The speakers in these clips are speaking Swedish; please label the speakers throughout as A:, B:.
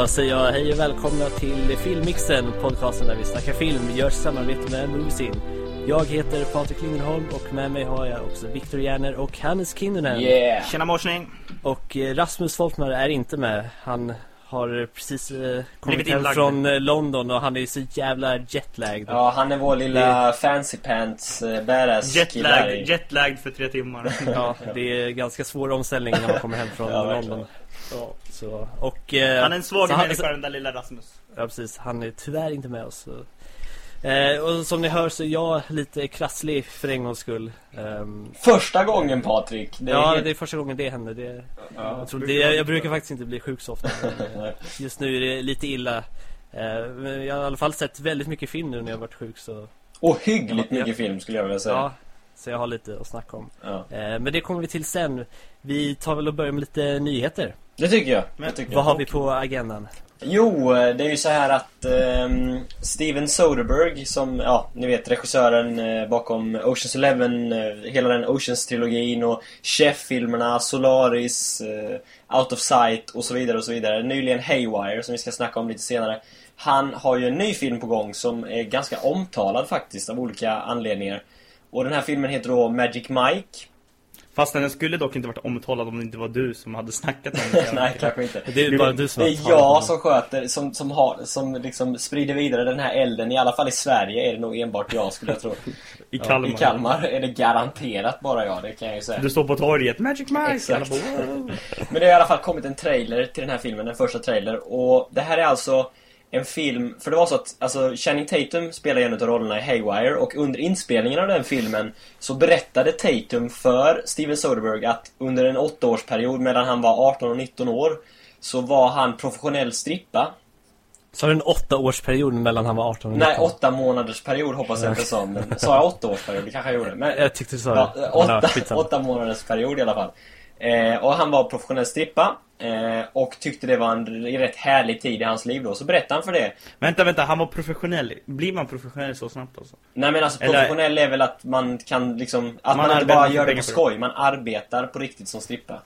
A: Då säger jag hej och välkomna till Filmmixen, podcasten där vi snackar film, görs i samarbete med Moviesin. Jag heter Patrik Linderholm och med mig har jag också Viktor Järner och Hannes Kinnunen.
B: Yeah!
C: Tjena morsning!
A: Och eh, Rasmus Folkmar är inte med. Han har precis eh, kommit hem från eh, London och han är så jävla jetlagd.
B: Ja, han är vår lilla fancy pants uh, badass
C: Jetlag,
B: kille.
C: jetlagged för tre timmar.
A: Ja, det är ganska svår omställning när man kommer hem från
B: Ja, verkligen.
A: Ja, så, och, eh,
C: Han är en svag människa den där lilla Rasmus.
A: Ja precis, han är tyvärr inte med oss eh, Och som ni hör så är jag lite krasslig för en gångs skull Ehm,
B: Första gången Patrik. Det
A: Ja
B: helt-
A: det är första gången det händer det,
B: Ja.
A: jag, tror det, jag brukar faktiskt inte bli sjuk så ofta men, eh, Just nu är det lite illa Eh, men Jag har i alla fall sett väldigt mycket film nu när jag har varit sjuk så
B: Och hyggligt
A: Ja.
B: mycket film skulle jag vilja säga.
A: Ja, så jag har lite att snacka om
B: Ja.
A: Eh, Men det kommer vi till sen Vi tar väl och börjar med lite nyheter
B: Det tycker jag.
C: Men-
B: det tycker
A: Vad
B: jag.
A: har vi på agendan?
B: Jo, eh, det är ju så här att ehm, Steven Soderbergh som, ja, ni vet regissören eh, bakom Oceans Eleven, eh, hela den Oceans-trilogin och Chef-filmerna, Solaris, eh, Out of Sight och så vidare och så vidare. Nyligen Haywire som vi ska snacka om lite senare. Han har ju en ny film på gång som är ganska omtalad faktiskt av olika anledningar. Och den här filmen heter då Magic Mike.
C: Fast den skulle dock inte varit omtalad om det inte var du som hade snackat om det.
B: Nej, kanske inte.
A: Det är bara du som
B: Det är jag som sköter, som, som, har, som liksom sprider vidare den här elden. I alla fall i Sverige är det nog enbart jag skulle jag tro.
C: I Kalmar.
B: I Kalmar är det garanterat bara jag, det kan jag ju säga.
C: Du står på torget, Magic Mike!
B: Exakt.
C: Wow.
B: Men det har i alla fall kommit en trailer till den här filmen, den första trailer. Och det här är alltså en film, för det var så att alltså, Channing Tatum spelar en av rollerna i Haywire och under inspelningen av den filmen så berättade Tatum för Steven Soderbergh att under en åttaårsperiod medan han var 18 och 19 år så var han professionell strippa.
A: Så har du en åtta årsperiod mellan han var 18 och 19?
B: Nej, åtta månaders period hoppas jag inte sa, men sa jag åtta års period? Det kanske jag gjorde. Men,
A: Jag tyckte du sa det.
B: åtta,
A: Ja, skitsamma.
B: åtta månaders period i alla fall. Eh, och han var professionell strippa eh, och tyckte det var en rätt härlig tid i hans liv då. Så berättade han för det.
C: Vänta, vänta, han var professionell. Blir man professionell så snabbt alltså?
B: Nej men alltså
C: Eller-
B: professionell är väl att man kan liksom, att man,
C: Man
B: inte bara gör det på skoj. Man arbetar på riktigt som strippa.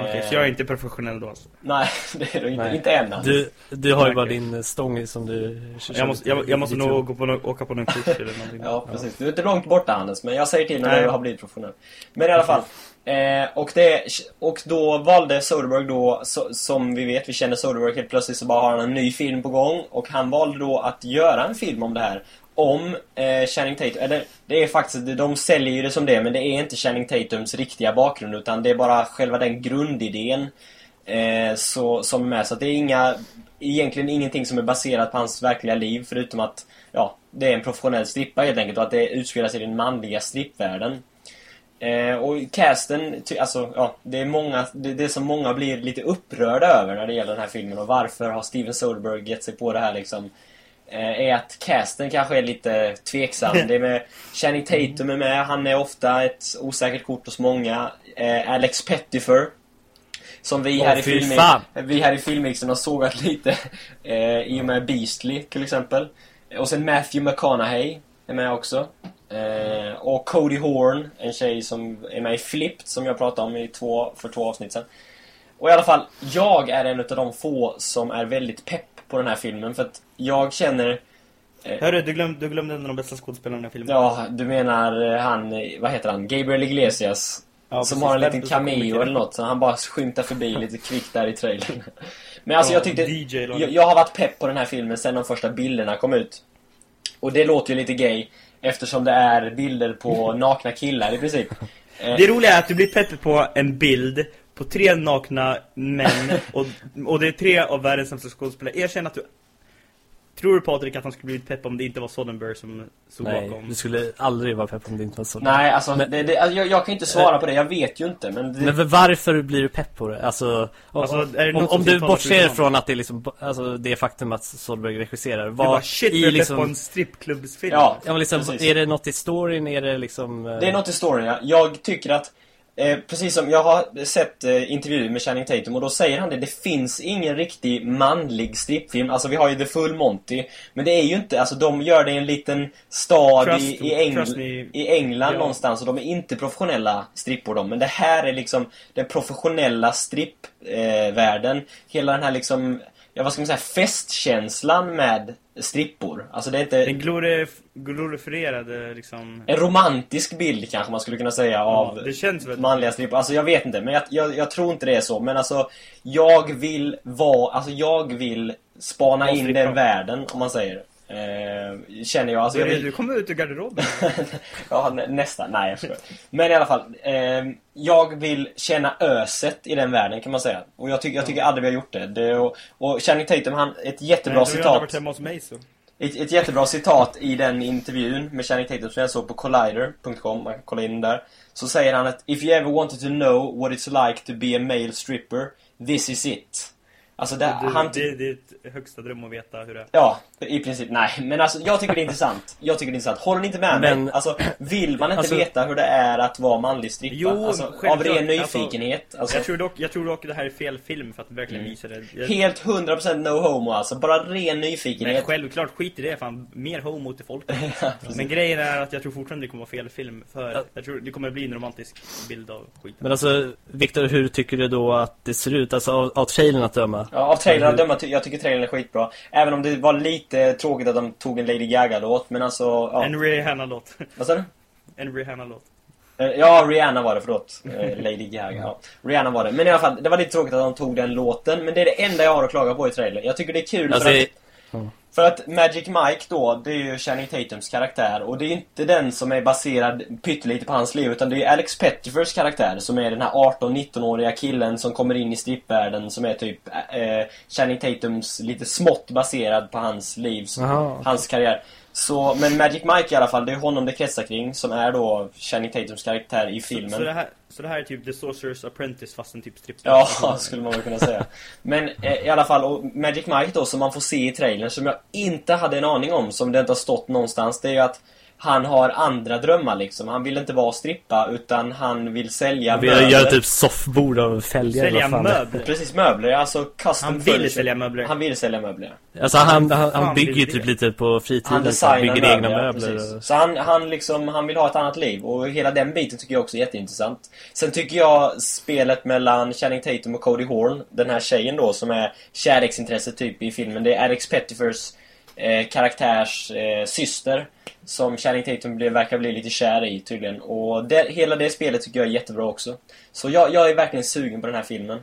C: Okej,
B: Eh,
C: så jag är inte professionell då alltså?
B: Nej, det är du inte.
A: Nej.
B: Inte än alltså.
A: Du, du har ju bara din stång som du
C: Jag måste, jag, jag måste nog gå på no åka på någon kurs eller någonting.
B: Ja, precis. Du är inte långt borta Hannes, men jag säger till när du har blivit professionell. Men i alla fall. Eh, och, det, och då valde Soderbergh då, så, som vi vet, vi känner Soderbergh helt plötsligt så bara har han en ny film på gång. Och han valde då att göra en film om det här. Om eh, Channing Tatum, eller det är faktiskt, de säljer ju det som det, men det är inte Channing Tatums riktiga bakgrund utan det är bara själva den grundidén eh, så, som är med. Så att det är inga, egentligen ingenting som är baserat på hans verkliga liv förutom att ja, det är en professionell strippa helt enkelt och att det utspelar sig i den manliga strippvärlden. Eh, och casten, alltså, ja, det är många, det, det som många blir lite upprörda över när det gäller den här filmen och varför har Steven Soderbergh gett sig på det här liksom eh, är att casten kanske är lite tveksam. Det är med Channing Tatum är med, han är ofta ett osäkert kort hos många. Eh, Alex Pettyfer som vi här i filmen, vi här i filmmixen har sågat lite eh, i och med Beastly till exempel. Och sen Matthew McConaughey är med också. Eh, och Cody Horn, en tjej som är med i Flipped som jag pratade om i två, för två avsnitt sen. Och i alla fall, jag är en av de få som är väldigt pepp på den här filmen för att jag känner
C: Hörru, du glömde, du glömde en av de bästa skådespelarna i filmen.
B: Ja, du menar eh, han, eh, vad heter han? Gabriel Iglesias.
C: Ja,
B: som
C: precis.
B: har en liten cameo eller något. Så han bara skymtar förbi lite kvickt där i trailern. Men alltså
C: Ja,
B: jag tyckte... Jag, jag har varit pepp på den här filmen sen de första bilderna kom ut. Och det låter ju lite gay. Eftersom det är bilder på nakna killar i princip.
C: Det roliga är att du blir pepp på en bild på tre nakna män och, och det är tre av världens sämsta skådespelare. Erkänn att du... Tror du Patrik att han skulle blivit pepp om det inte var Soderbergh som stod
A: Nej,
C: bakom?
A: du skulle aldrig vara pepp om det inte var så.
B: Nej, alltså,
A: Men-
B: det, det, alltså jag, jag kan inte svara på det. Jag vet ju inte. Men, det,
A: Men varför blir du pepp på det? Alltså,
C: Alltså,
A: om,
C: det
A: om, om du bortser från att det är liksom, alltså det faktum att Soderbergh regisserar.
C: Du
A: Vad
C: bara shit,
A: i liksom,
C: på en strippklubbsfilm.
B: Ja.
A: Ja liksom,
B: Precis.
A: är det något i storyn? Är det liksom... eh,
B: Det är något i storyn, ja. Jag tycker att Eh, precis som jag har sett eh, intervjuer med Channing Tatum och då säger han det, det finns ingen riktig manlig strippfilm. Alltså vi har ju The Full Monty, men det är ju inte, alltså de gör det i en liten stad
C: Trust-
B: i, i, Engl
C: me.
B: i England
C: Ja.
B: någonstans och de är inte professionella strippor de. Men det här är liksom den professionella strippvärlden. Eh. Hela den här liksom ja vad ska man säga, festkänslan med strippor. Alltså det är inte...
C: En glorif glorifierad liksom...
B: En romantisk bild kanske man skulle kunna säga av
C: det känns väl...
B: manliga strippor. Alltså jag vet inte, men jag, jag, jag, tror inte det är så. Men alltså, jag vill vara, alltså jag vill spana in den världen, om man säger. Eh, känner jag. Alltså, jag vill...
C: Du kommer ut ur garderoben.
B: ja, nä nästan. Nej, jag skojar. Men i alla fall. Eh, jag vill känna öset i den världen kan man säga. Och jag, ty jag tycker aldrig vi har gjort det. det och, och Channing Tatum, han, ett jättebra
C: Nej,
B: citat.
C: varit hemma hos mig så.
B: Ett, ett jättebra citat i den intervjun med Channing Tatum som jag såg på collider.com, man kan kolla in den där. Så säger han att If you ever wanted to know what it's like to be a male stripper, this is it. Alltså det,
C: det,
B: han...
C: det, det är ett högsta dröm att veta hur det är.
B: Ja, i princip. Nej, men alltså jag tycker det är intressant. Jag tycker det är intressant. Håller ni inte med
A: men...
B: mig? Alltså, vill man inte
A: alltså...
B: veta hur det är att vara manlig strippa?
C: Jo,
B: alltså, av ren nyfikenhet.
C: Alltså,
B: alltså,
C: jag, tror dock, jag tror dock det här är fel film för att verkligen mm. visa det. Jag...
B: Helt 100% no homo alltså. Bara ren nyfikenhet.
C: Men självklart, skit i det. Fan, mer homo till folk. ja, men grejen är att jag tror fortfarande det kommer vara fel film. För ja. jag tror det kommer bli en romantisk bild av skiten.
A: Men alltså, Viktor, hur tycker du då att det ser ut? Alltså av, av trailern att döma?
B: Ja, av trailern att döma jag tycker trailern är skitbra. Även om det var lite tråkigt att de tog en Lady Gaga-låt, men alltså... Ja.
C: En Rihanna-låt.
B: Vad sa du?
C: En Rihanna-låt.
B: Eh, ja, Rihanna var det, förlåt. Eh, Lady Gaga, ja. Rihanna var det. Men i alla fall, det var lite tråkigt att de tog den låten. Men det är det enda jag har att klaga på i trailern. Jag tycker det är kul alltså, för att... För att Magic Mike då, det är ju Channing Tatums karaktär och det är inte den som är baserad pyttelite på hans liv utan det är Alex Pettifers karaktär som är den här 18-19-åriga killen som kommer in i strippvärlden som är typ eh, Channing Tatums lite smått baserad på hans liv, hans karriär. Så, men Magic Mike i alla fall, det är honom det kretsar kring som är då Channing Tatums karaktär i filmen. Så,
C: så, det, här, så det här är typ The Sorcerer's Apprentice fast en typ strip
B: Ja, skulle man väl kunna säga. Men eh, i alla fall, och Magic Mike då som man får se i trailern som jag inte hade en aning om, som det inte har stått någonstans, det är ju att han har andra drömmar liksom. Han vill inte vara strippa utan han vill sälja
A: han vill möbler. göra typ soffbord av fälgar
C: Sälja möbler?
B: Precis, möbler. Alltså custom
C: Han vill furniture. sälja möbler.
B: Han vill sälja möbler.
A: Alltså han, han, han bygger ju typ lite på fritiden. Han så han bygger möbler, egna möbler.
B: Ja, så han, han liksom, han vill ha ett annat liv. Och hela den biten tycker jag också är jätteintressant. Sen tycker jag spelet mellan Channing Tatum och Cody Horn, den här tjejen då som är kärleksintresset typ i filmen. Det är Alex Pettifers eh, karaktärs eh, syster som Channing Tatum blir, verkar bli lite kär i tydligen. Och det, hela det spelet tycker jag är jättebra också. Så jag, jag är verkligen sugen på den här filmen.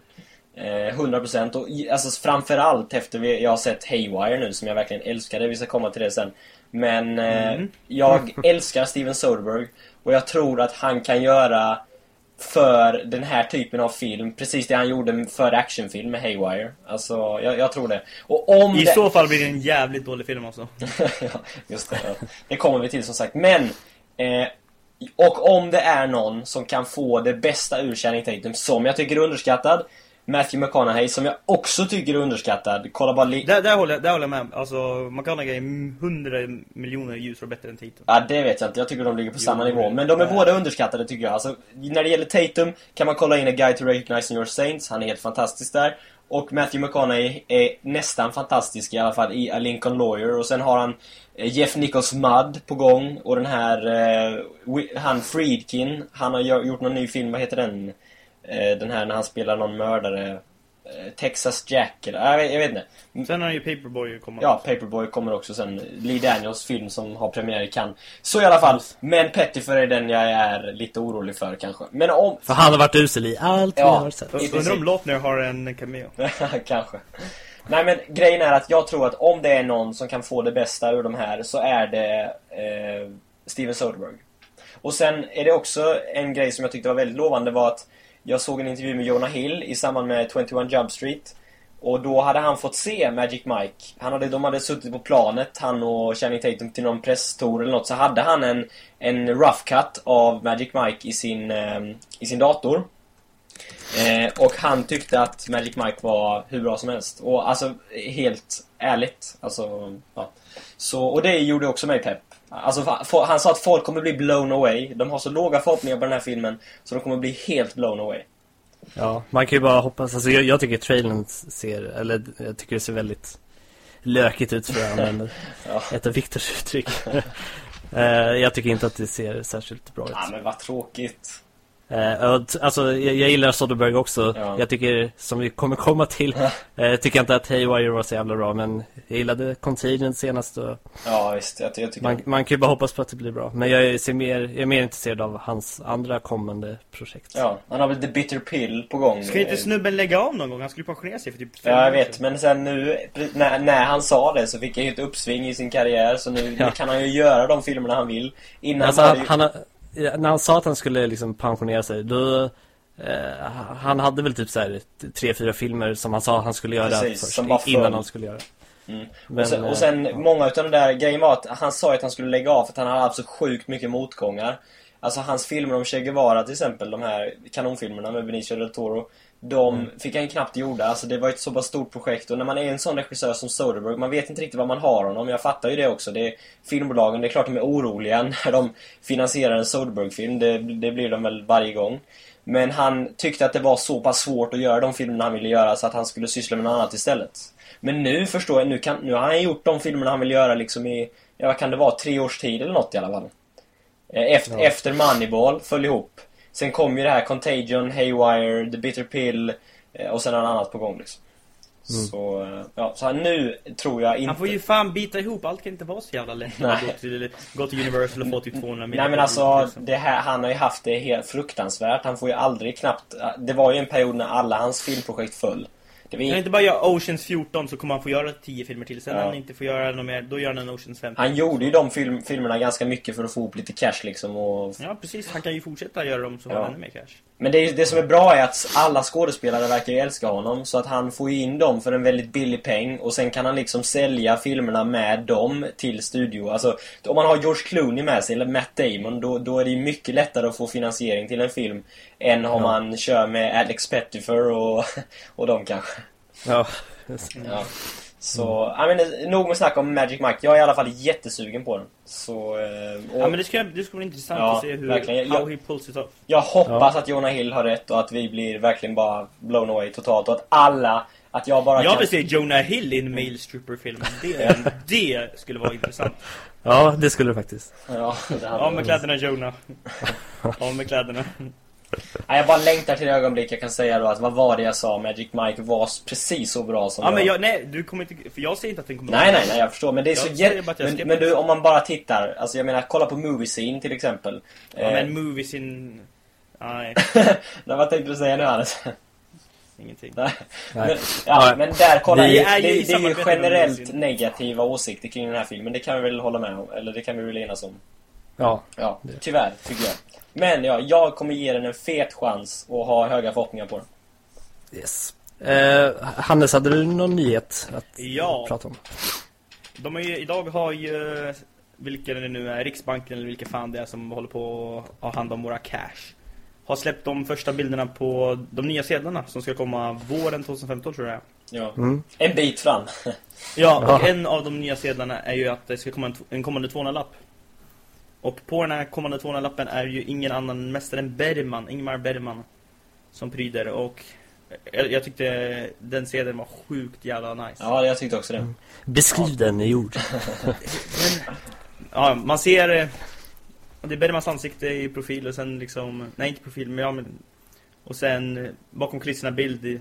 B: Eh, 100% och alltså framförallt efter vi, jag har sett Haywire nu som jag verkligen älskade. Vi ska komma till det sen. Men eh, mm. jag älskar Steven Soderbergh och jag tror att han kan göra för den här typen av film. Precis det han gjorde för actionfilm med Haywire. Alltså, jag, jag tror det. Och om
C: I
B: det...
C: så fall blir det en jävligt dålig film
B: ja, just det. Ja. Det kommer vi till som sagt. Men, eh, och om det är någon som kan få det bästa ur Channing Tatum, som jag tycker är underskattad, Matthew McConaughey som jag också tycker är underskattad. Kolla bara
C: där, där, håller, där håller jag med. Alltså McConaughey är 100 miljoner ljusår bättre än Tatum.
B: Ja, det vet jag inte. Jag tycker de ligger på jo, samma nivå. Men de är båda underskattade tycker jag. Alltså, när det gäller Tatum kan man kolla in A Guide to Recognizing Your Saints. Han är helt fantastisk där. Och Matthew McConaughey är nästan fantastisk i alla fall i A Lincoln Lawyer. Och sen har han eh, Jeff Nichols Mudd på gång. Och den här, eh, han Friedkin, han har gjort någon ny film, vad heter den? Eh, den här när han spelar någon mördare eh, Texas Jack eller, jag vet, jag vet inte.
C: Sen har ju Paperboy
B: kommer Ja, Paperboy kommer också sen. Lee Daniels film som har premiär i Cannes. Så i alla fall, men Pettifer är den jag är lite orolig för kanske. Men om...
A: För han har varit usel i allt
B: ja,
A: vi har sett.
C: Undrar om Lotner har en cameo.
B: kanske. Nej men grejen är att jag tror att om det är någon som kan få det bästa ur de här så är det eh, Steven Soderbergh. Och sen är det också en grej som jag tyckte var väldigt lovande var att jag såg en intervju med Jonah Hill i samband med 21 Jump Street. Och då hade han fått se Magic Mike. Han hade, de hade suttit på planet, han och Channing Tatum, till någon presstour eller något. Så hade han en, en rough cut av Magic Mike i sin, eh, i sin dator. Eh, och han tyckte att Magic Mike var hur bra som helst. Och alltså, helt ärligt. Alltså, ja. Så, och det gjorde också mig pepp. Alltså, han sa att folk kommer bli blown away. De har så låga förhoppningar på den här filmen så de kommer bli helt blown away.
A: Ja, man kan ju bara hoppas. Alltså, jag, jag tycker trailern ser, eller jag tycker det ser väldigt lökigt ut för att använda ja. ett av Viktors uttryck. uh, jag tycker inte att det ser särskilt bra ut.
B: Ja, men vad tråkigt.
A: Eh, alltså, jag, jag gillar Soderbergh också.
B: Ja.
A: Jag tycker, som vi kommer komma till, eh, tycker jag inte att Haywire var så jävla bra. Men jag gillade Contagion senast och
B: Ja, visst. Jag, jag tycker...
A: man, man kan ju bara hoppas på att det blir bra. Men jag är, ser mer, jag är mer intresserad av hans andra kommande projekt.
B: Ja, han har väl The Bitter Pill på gång.
C: Ska inte snubben lägga av någon gång? Han skulle pensionera sig för typ fem
B: Ja, jag
C: år
B: vet. Men sen nu, när, när han sa det så fick han ju ett uppsving i sin karriär. Så nu,
A: Ja.
B: nu kan han ju göra de filmerna han vill. Innan
A: Alltså, han,
B: det ju...
A: han, har- när han sa att han skulle liksom pensionera sig, då... Eh, han hade väl typ så här tre, fyra filmer som han sa han skulle göra
B: Precis,
A: först,
B: som bara
A: innan han skulle göra.
B: Mm.
A: Men,
B: och sen,
A: eh,
B: och sen
A: ja.
B: många utav de där grejen var att han sa att han skulle lägga av för att han hade haft så sjukt mycket motgångar. Alltså hans filmer om Che Guevara till exempel, de här kanonfilmerna med Benicio del Toro. De
A: Mm.
B: fick han knappt gjorda, alltså det var ett så pass stort projekt och när man är en sån regissör som Soderbergh, man vet inte riktigt vad man har honom, jag fattar ju det också. Det är, filmbolagen, det är klart de är oroliga när de finansierar en Soderbergh-film, det, det blir de väl varje gång. Men han tyckte att det var så pass svårt att göra de filmerna han ville göra så att han skulle syssla med något annat istället. Men nu förstår jag, nu, kan, nu har han gjort de filmerna han vill göra liksom i, ja vad kan det vara, tre års tid eller något i alla fall. Eh, Efter,
A: Ja.
B: efter Moneyball föll ihop. Sen kom ju det här Contagion, Haywire, The Bitter Pill eh, och sen har han annat på gång liksom.
A: Mm.
B: Så, eh, ja, så han, nu tror jag inte...
C: Han får ju fan bita ihop, allt kan inte vara så jävla lätt
B: Nej.
C: att gå till, gå till Universal och få typ 200
B: Nej men alltså, det här, han har ju haft det helt fruktansvärt. Han får ju aldrig knappt... Det var ju en period när alla hans filmprojekt föll.
C: Kan han
B: in,
C: inte bara göra Oceans 14 så kommer han få göra 10 filmer till. Sen
B: Ja.
C: han inte får göra något mer, då gör han en Oceans 15.
B: han gjorde ju de film, filmerna ganska mycket för att få ihop lite cash liksom och...
C: Ja precis, han kan ju fortsätta göra dem så har
B: Ja.
C: han ännu mer cash.
B: Men det, det som är bra är att alla skådespelare verkar ju älska honom så att han får ju in dem för en väldigt billig peng och sen kan han liksom sälja filmerna med dem till studio. Alltså, om man har George Clooney med sig eller Matt Damon då, då är det mycket lättare att få finansiering till en film än om
A: Ja.
B: man kör med Alex Pettyfer och, och de kanske.
A: Ja.
B: Ja. Så, ja men nog med snack om Magic Mike. Jag är i alla fall jättesugen på den. Så, eh, och
C: Ja men det ska, det ska bli intressant
B: Ja,
C: att se hur,
B: verkligen.
C: how
B: Jag-
C: he pulls it off.
B: jag hoppas
A: Ja.
B: att Jonah Hill har rätt och att vi blir verkligen bara blown away totalt och att alla, att jag bara
C: Jag
B: kan...
C: vill se Jonah Hill i en male stripper-film. Det, det skulle vara intressant.
A: ja, det skulle det faktiskt.
B: Ja, det hade
C: Av med kläderna Jonah. Av med kläderna.
B: Nej, jag bara längtar till det ögonblick jag kan säga då att vad var det jag sa? Magic Mike var precis så bra som
C: Ja
B: jag...
C: men jag, nej, du kommer inte, för jag säger inte att den kommer
B: Nej, nej, nej, jag förstår. Men det är
C: Jag
B: så jä... men, men du, om man bara tittar. Alltså jag menar, kolla på Movie Scene till exempel.
C: Ja
B: Eh,
C: men movies in... Nej,
B: vad tänkte du säga nu Hannes?
C: ingenting.
B: Nej. Men, ja, men där, kolla. Det,
C: är ju
B: det, det är ju generellt
C: Movie
B: negativa åsikter kring den här filmen. Det kan vi väl hålla med om. Eller det kan vi väl enas om.
A: Ja.
B: Ja, tyvärr, tycker jag. Men ja, jag kommer ge den en fet chans och ha höga förhoppningar på den.
A: Yes. Eh, Hannes, hade du någon nyhet att
C: Ja.
A: prata om?
C: De ju, idag har ju, vilken det nu är, Riksbanken eller vilka fan det är som håller på att ha hand om våra cash. Har släppt de första bilderna på de nya sedlarna som ska komma våren 2015 tror jag.
B: Ja.
A: Mm.
B: En bit fram.
C: Ja, och
A: Ja.
C: en av de nya sedlarna är ju att det ska komma en, en kommande 200-lapp. Och på den här kommande 200-lappen är ju ingen annan än mästaren Bergman, Ingmar Bergman, som pryder. Och jag, jag tyckte den sedeln var sjukt jävla nice.
B: Ja, jag tyckte också det.
A: Beskriv den i ord.
C: Men, ja, man ser eh, det är Bergmans ansikte i profil och sen liksom, nej inte profil men ja men och sen eh, bakom kulisserna bild i,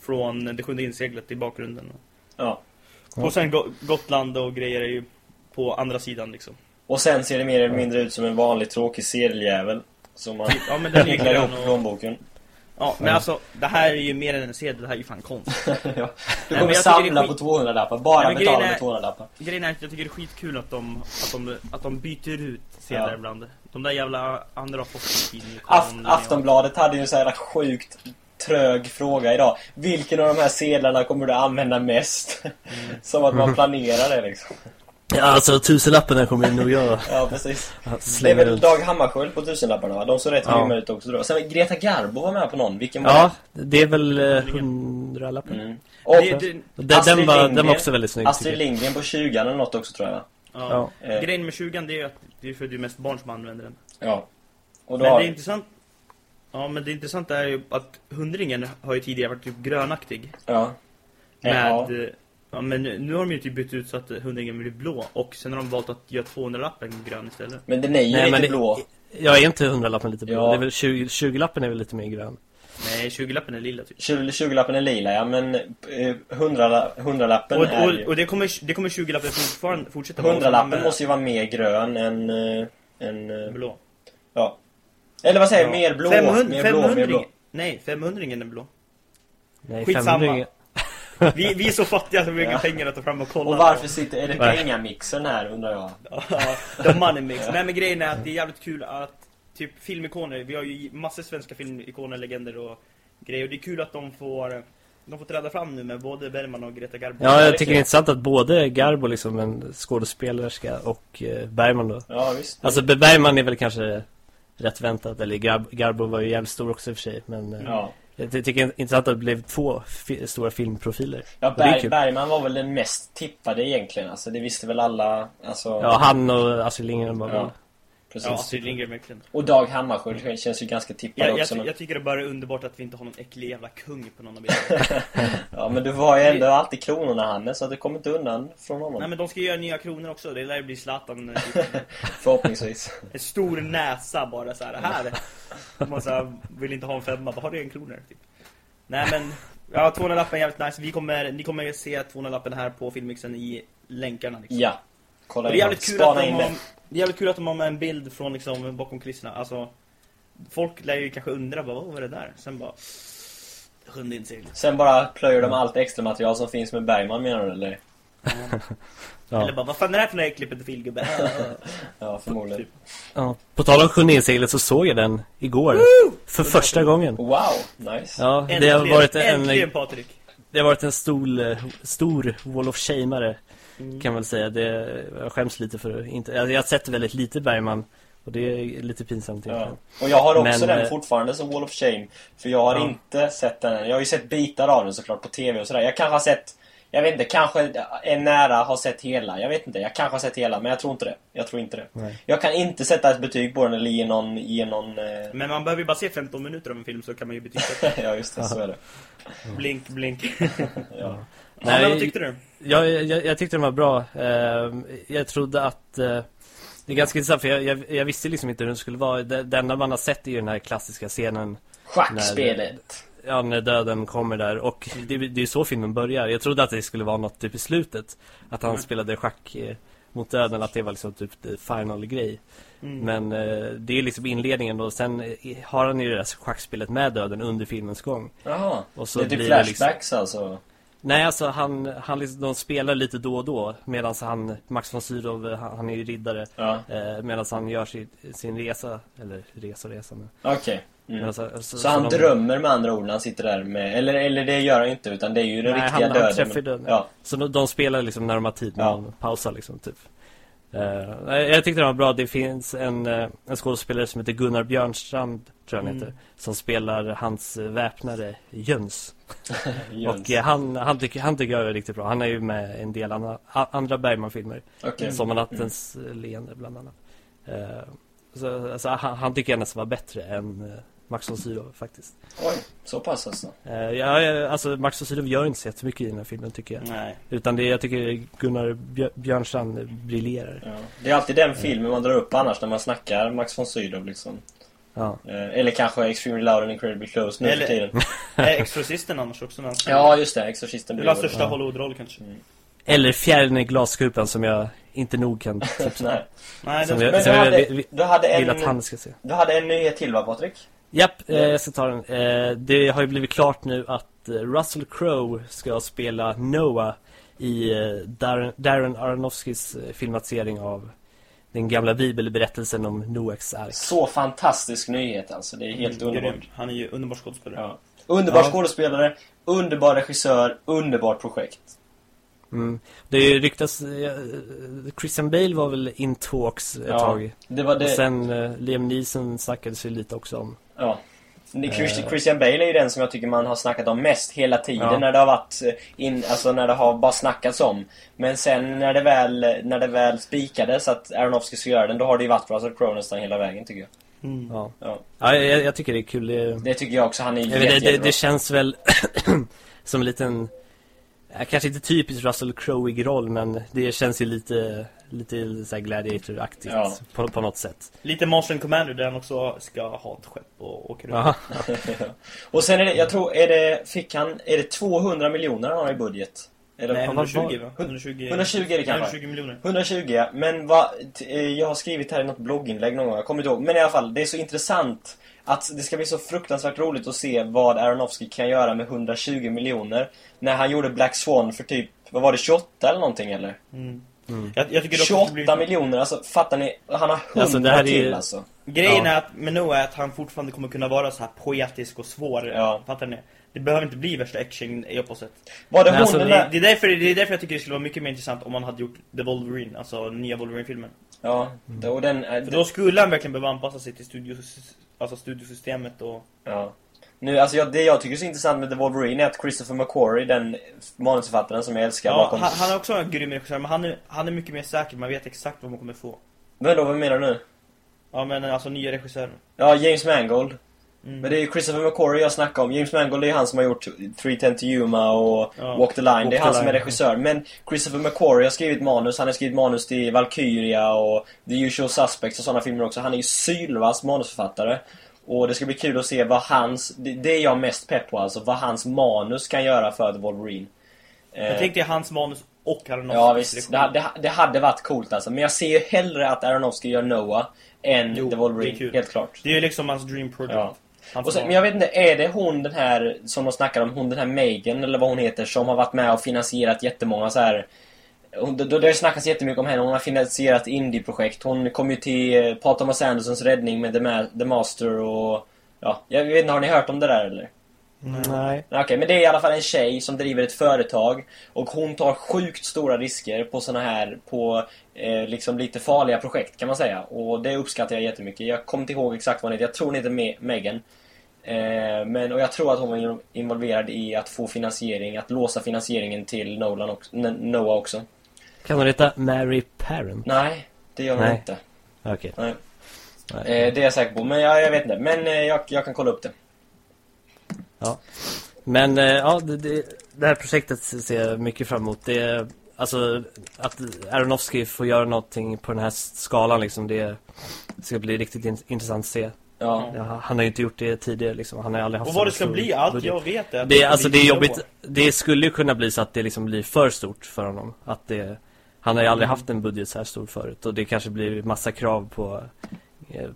C: från det sjunde inseglet i bakgrunden.
B: Ja.
C: Och sen Go- Gotland och grejer är ju på andra sidan liksom.
B: Och sen ser det mer eller mindre ut som en vanlig tråkig sedeljävel. Som man
C: Ja men den är
B: ihop
C: och,
B: plånboken.
C: Ja men alltså det här är ju mer än en sedel, det här är ju fan konst.
B: ja. Du kommer
C: tycker
B: samla
C: är
B: på
C: skit-
B: 200-lappar. Bara
C: Nej,
B: betala med
C: är-
B: 200-lappar.
C: Grejen är att jag tycker det är skitkul att de, att de, att de byter ut sedlar
B: Ja.
C: ibland. De där jävla andra forskningstidningarna.
B: Aft Aftonbladet hade ju en så här sjukt trög fråga idag. Vilken av de här sedlarna kommer du använda mest? Som att man planerar det liksom.
A: Ja, alltså tusenlapparna kommer nog jag
B: Ja, precis. Det är väl. Dag Hammarskjöld på tusenlapparna va? De såg rätt
A: Ja.
B: grymma ut också då. Sen Greta Garbo var med på någon. Vilken var
A: Ja, det är väl eh, hundralappen.
B: Mm. Och
C: Det, det,
A: Den,
B: Astrid
A: den, var, den
B: Lindgren.
A: var också väldigt snygg.
B: Astrid. Lindgren på 20 eller något också tror jag va?
C: ja.
A: Ja.
B: Eh,
C: Grejen med 20 det är att det är för det är mest barn som använder den.
B: Ja. Och då
C: Men
B: har
C: det är intressant. Ja men det intressanta är ju att hundringen har ju tidigare varit typ grönaktig.
B: Ja.
C: Med,
B: Ja.
C: Ja men nu nu har de ju typ bytt ut så att hundringen blir blå. Och sen har de valt att göra 200-lappen grön istället.
B: Men den är ju
A: Nej,
B: lite
A: men det-
B: blå.
A: Jag är inte hundralappen lite blå.
B: Ja.
A: Det är väl 20, 20-lappen är väl lite mer grön.
C: Nej, 20-lappen är lilla typ.
B: 20 20-lappen är lila, ja men eh, 100 100-lappen
C: Och,
B: är
C: och,
B: ju...
C: och det kommer, det kommer 20-lappen fortfarande fortsätta vara.
B: 100-lappen måste ju vara mer grön än... eh, än eh,
C: blå.
B: ja. Eller vad säger jag?
C: Ja.
B: Mer blå?
C: 500,
B: mer blå, mer blå.
C: Nej, 500 är blå.
A: Nej,
C: Skitsamma.
A: 500
C: Vi, vi är så fattiga så vi har
B: Ja.
C: pengar att ta fram och kolla.
B: Och varför sitter... Är det pengamixen här undrar jag?
C: Ja, The Money Mix. Nej men grejen är att det är jävligt kul att typ filmikoner, vi har ju massor svenska filmikoner, legender och grejer. Och det är kul att de får, de får träda fram nu med både Bellman och Greta Garbo.
A: Ja, jag tycker det är intressant att både Garbo liksom en skådespelerska och eh, Bergman då.
B: Ja visst.
A: Alltså Be- Bergman är väl kanske rätt väntat, eller Gar- Garbo var ju jävligt stor också i och för sig. Men eh,
B: Ja.
A: Jag ty- tycker det är intressant att det blev två stora filmprofiler.
B: Ja, Berg. Bergman var väl den mest tippade egentligen. Alltså det visste väl alla. Alltså,
A: Ja, han och Astrid Lindgren var väl...
B: Ja. precis.
C: Ja, Astrid Lindgren verkligen.
B: Och Dag Hammarskjöld känns ju ganska tippad
C: Jag, jag,
B: också. men...
C: jag tycker det bara är underbart att vi inte har någon äcklig jävla kung på någon av bilderna.
B: Ja, men du var ju ändå alltid kronorna Hannes, så det kommer inte undan från honom.
C: Nej men de ska göra nya kronor också, det lär ju bli Zlatan. eh, typ.
B: Förhoppningsvis.
C: En stor näsa bara så här. här. Man så här, vill inte ha en femma, bara har du en kronor? Typ. Nej men, ja 200-lappen är jävligt nice. Vi kommer, ni kommer se 200-lappen här på filmmixen i länkarna liksom.
B: Ja. Kolla
C: Och det är
B: in
C: jävligt kul
B: Spana
C: att de
B: in
C: har,
B: det.
C: är jävligt kul att de har med en bild från liksom bakom kulisserna. Alltså, folk lär ju kanske undra bara, vad var det där? Sen bara, hundinseglet.
B: Sen bara plöjer de allt extra material som finns med Bergman menar du eller?
A: Ja.
C: Eller bara, vad fan är det här för äcklig pedofilgubbe?
B: Ja, förmodligen.
C: Typ.
A: Ja. På tal om Sjunde så såg jag den igår. För första gången.
B: Wow, nice.
A: Ja, det har varit en,
C: äntligen Patrik!
A: det har varit en stor, stor Wall of Shameare
C: Mm.
A: kan man väl säga. Det, jag skäms lite för inte, jag, jag har sett väldigt lite Bergman och det är lite pinsamt
B: Ja.
A: egentligen.
B: Och jag har också
A: Men,
B: den
A: eh,
B: fortfarande som Wall of Shame. För jag har
A: Ja.
B: inte sett den än. Jag har ju sett bitar av den såklart på TV och sådär. Jag kanske har sett... Jag vet inte, kanske är nära har sett hela. Jag vet inte, jag kanske har sett hela. Men jag tror inte det. Jag tror inte det.
A: Nej.
B: Jag kan inte sätta ett betyg på den eller ge någon... Ge någon eh...
C: Men man behöver ju bara se 15 minuter av en film så kan man ju betygsätta.
B: ja, just det. Så är det.
C: blink, blink.
B: Ja.
C: Ja, men vad tyckte du?
A: Jag, jag, jag tyckte den var bra. Ehm, Jag trodde att... eh, Det är ganska intressant för jag, jag, jag visste liksom inte hur den skulle vara. Det, det enda man har sett är ju den här klassiska scenen
B: Schackspelet.
A: Ja, när döden kommer där och det, det är ju så filmen börjar Jag trodde att det skulle vara något typ i slutet Att han
C: Mm.
A: spelade schack eh, mot döden Att det var liksom typ the final grej
C: Mm.
A: Men eh, det är liksom inledningen och sen eh, har han ju det där schackspelet med döden under filmens gång
B: Jaha.
A: Och så
B: det är typ
A: liksom-
B: flashbacks alltså.
A: Nej alltså han, han liksom, de spelar lite då och då Medan han, Max von Sydow, han, han är ju riddare
B: Ja,
A: eh, Medan han gör sin, sin resa Eller resa, resa men,
B: okej. Mm.
A: men alltså, så,
B: Så han
A: de-
B: drömmer med andra ord när han sitter där med... Eller, eller det gör han inte, utan det är ju den
A: Nej,
B: riktiga
A: han,
B: döden.
A: han träffar döden
B: Ja.
A: Så de, de spelar liksom när de har tid,
B: Ja.
A: de pausar liksom typ Eh, jag tyckte det var bra, det finns en, eh, en skådespelare som heter Gunnar Björnstrand Tror jag han
C: Mm.
A: heter Som spelar hans eh, väpnare Jöns. Och eh, han, han, tycker, han tycker jag är riktigt bra Han är ju med i en del andra, andra Bergman-filmer
B: Okej.
A: Sommarnattens eh, leende bland annat Eh, så, alltså, han, han tycker jag nästan var bättre än eh, Max von Sydow faktiskt
B: Oj, så pass alltså.
A: Eh, ja, alltså Max von Sydow gör inte så jättemycket i den här filmen tycker jag
C: Nej.
A: utan det, jag tycker Gunnar Björ, Björnstrand briljerar.
B: Ja. Det är alltid den filmen man drar upp annars när man snackar Max von Sydow liksom.
A: Ja.
B: Eh, Eller kanske Extremely Loud and Incredibly Close nu
C: Eller-
B: för tiden.
C: Är Exorcisten annars också han
B: Ja, just det. Exorcisten
C: Det är hans största
A: Ja.
C: Hollywood-roll kanske.
A: Eller Fjärden i glaskupan som jag inte nog kan tipsa
B: Nej.
C: Nej,
A: Som
C: den
A: jag-
B: Men
A: som
B: du
A: jag
B: hade,
A: vill-
B: du, hade
A: vill att han
B: en,
A: ska se.
B: du hade en nyhet till va, Patrik?
A: Japp, eh, jag ska ta den. Eh, det har ju blivit klart nu att Russell Crowe ska spela Noah i Darren, Darren Aronofskys filmatisering av den gamla bibelberättelsen om Noaks ark.
B: Så fantastisk nyhet alltså. Det är helt
C: Mm,
B: underbart.
C: grym. Han är ju underbar skådespelare.
B: Ja. Underbar
A: Ja.
B: skådespelare, underbar regissör, underbart projekt.
A: Mm. Det ryktas, eh, Christian Bale var väl in talks ett
B: Ja,
A: tag.
B: Det var det...
A: Och sen eh, Liam Neeson snackades ju lite också om.
B: Ja. Christian,
A: Eh.
B: Christian Bale är ju den som jag tycker man har snackat om mest hela tiden
A: Ja.
B: när det har varit eh, in, alltså när det har bara snackats om. Men sen när det väl, när det väl spikades att Aronofsky ska göra den, då har det ju varit Russell Crowe nästan hela vägen tycker jag.
C: Mm.
A: Ja,
B: Ja.
A: ja jag, jag tycker det är kul. Det,
B: Det tycker jag också, han är
A: vet, det, det, det känns väl som en liten, kanske inte typiskt Russell Crowe-ig roll, men det känns ju lite lite så här gladiator-aktigt
B: Ja.
A: på, på något sätt.
C: Lite and Commander där han också ska ha ett skepp och åka runt.
B: Och sen är det, jag tror, är det, fick han, är det 200 miljoner han har i budget? Det,
C: Nej,
A: vad var-
C: 120 va? 120,
B: 120 är det kanske.
C: 120 miljoner.
B: 120 ja, men vad, eh, jag har skrivit här i något blogginlägg någon gång, jag kommer inte ihåg. Men i alla fall, det är så intressant att det ska bli så fruktansvärt roligt att se vad Aronofsky kan göra med 120 miljoner. När han gjorde Black Swan för typ, vad var det, 28 eller någonting eller?
C: Mm.
A: Mm.
C: Jag, jag tycker dock att det
B: 28
C: blir...
B: miljoner, alltså fattar ni? Han har 100
A: Alltså, det här är
B: till alltså.
C: Grejen
A: Ja.
C: är att med Noah är att han fortfarande kommer kunna vara så här poetisk och svår.
B: Ja.
C: Fattar ni? Det behöver inte bli värsta action-eposet.
B: Var det
A: Men
B: hon
A: alltså,
C: Det, det, är därför, det är därför jag tycker det skulle vara mycket mer intressant om man hade gjort The Wolverine, alltså den nya Wolverine-filmen.
B: Ja, det- och den...
C: För då skulle han verkligen behöva anpassa sig till studios, alltså studiosystemet och...
B: Ja. Nu, alltså jag, det jag tycker är så intressant med The Wolverine är att Christopher McQuarrie, den manusförfattaren som jag älskar
C: Ja,
B: bakom...
C: han, han är också en grym regissör, men han är, han är mycket mer säker, man vet exakt vad man kommer få.
B: Men då, vad menar du nu?
C: Ja men alltså nya regissören.
B: Ja, James Mangold.
C: Mm.
B: Men det är ju Christopher McQuarrie jag snackar om. James Mangold är han som har gjort 310 to Yuma och
C: Ja.
B: Walk the Line.
A: Walk
B: det är han som är
A: Line.
B: regissör. Men Christopher McQuarrie har skrivit manus. Han har skrivit manus till Valkyria och The Usual Suspects och sådana filmer också. Han är ju sylvass manusförfattare. Och det ska bli kul att se vad hans... Det, är jag mest pepp på alltså. Vad hans manus kan göra för The Wolverine.
C: Jag
B: Eh,
C: tänkte hans manus och Aronofskys
B: Ja visst, det, det, det hade varit coolt alltså. Men jag ser ju hellre att Aronofsky gör Noah än
C: Jo,
B: The
C: det är
B: Wolverine, helt klart.
C: Det är ju liksom hans dream project.
B: Ja.
C: Hans
B: Och sen, men jag vet inte, är det hon den här som de snackar om, hon den här Megan eller vad hon heter som har varit med och finansierat jättemånga så här hon, det, det har snackats jättemycket om henne, hon har finansierat indieprojekt. Hon kom ju till eh, Paul Thomas Andersons räddning med The, Ma- The Master och... Ja, jag vet inte, har ni hört om det där eller?
A: Nej.
B: Nej, Okej, men det är i alla fall en tjej som driver ett företag och hon tar sjukt stora risker på såna här, på eh, liksom lite farliga projekt kan man säga. Och det uppskattar jag jättemycket. Jag kommer inte ihåg exakt vad hon heter, jag tror hon heter Me- Megan. Eh, men, och jag tror att hon var in- involverad i att få finansiering, att låsa finansieringen till Nolan också, Noah också.
A: Kan hon heta Mary Parent?
B: Nej, det gör hon
A: Nej.
B: inte.
A: Okej.
B: Nej. Eh, det är jag säker på, men jag, jag vet inte. Men eh, jag, jag kan kolla upp det.
A: Ja. Men eh, ja, det, det, det här projektet ser jag mycket fram emot. Det är, alltså att Aronofsky får göra någonting på den här skalan liksom, det ska bli riktigt in, intressant att se.
B: Ja.
A: Ja, han har ju inte gjort det tidigare liksom. Han har aldrig haft
C: Och
A: så
C: vad det ska bli, allt
A: budget.
C: jag vet är att
A: Det, är-
C: ska
A: alltså det är jobbigt. Det skulle ju kunna bli så att det liksom blir för stort för honom. Att det, han har ju aldrig haft en budget så här stor förut. Och det kanske blir massa krav på,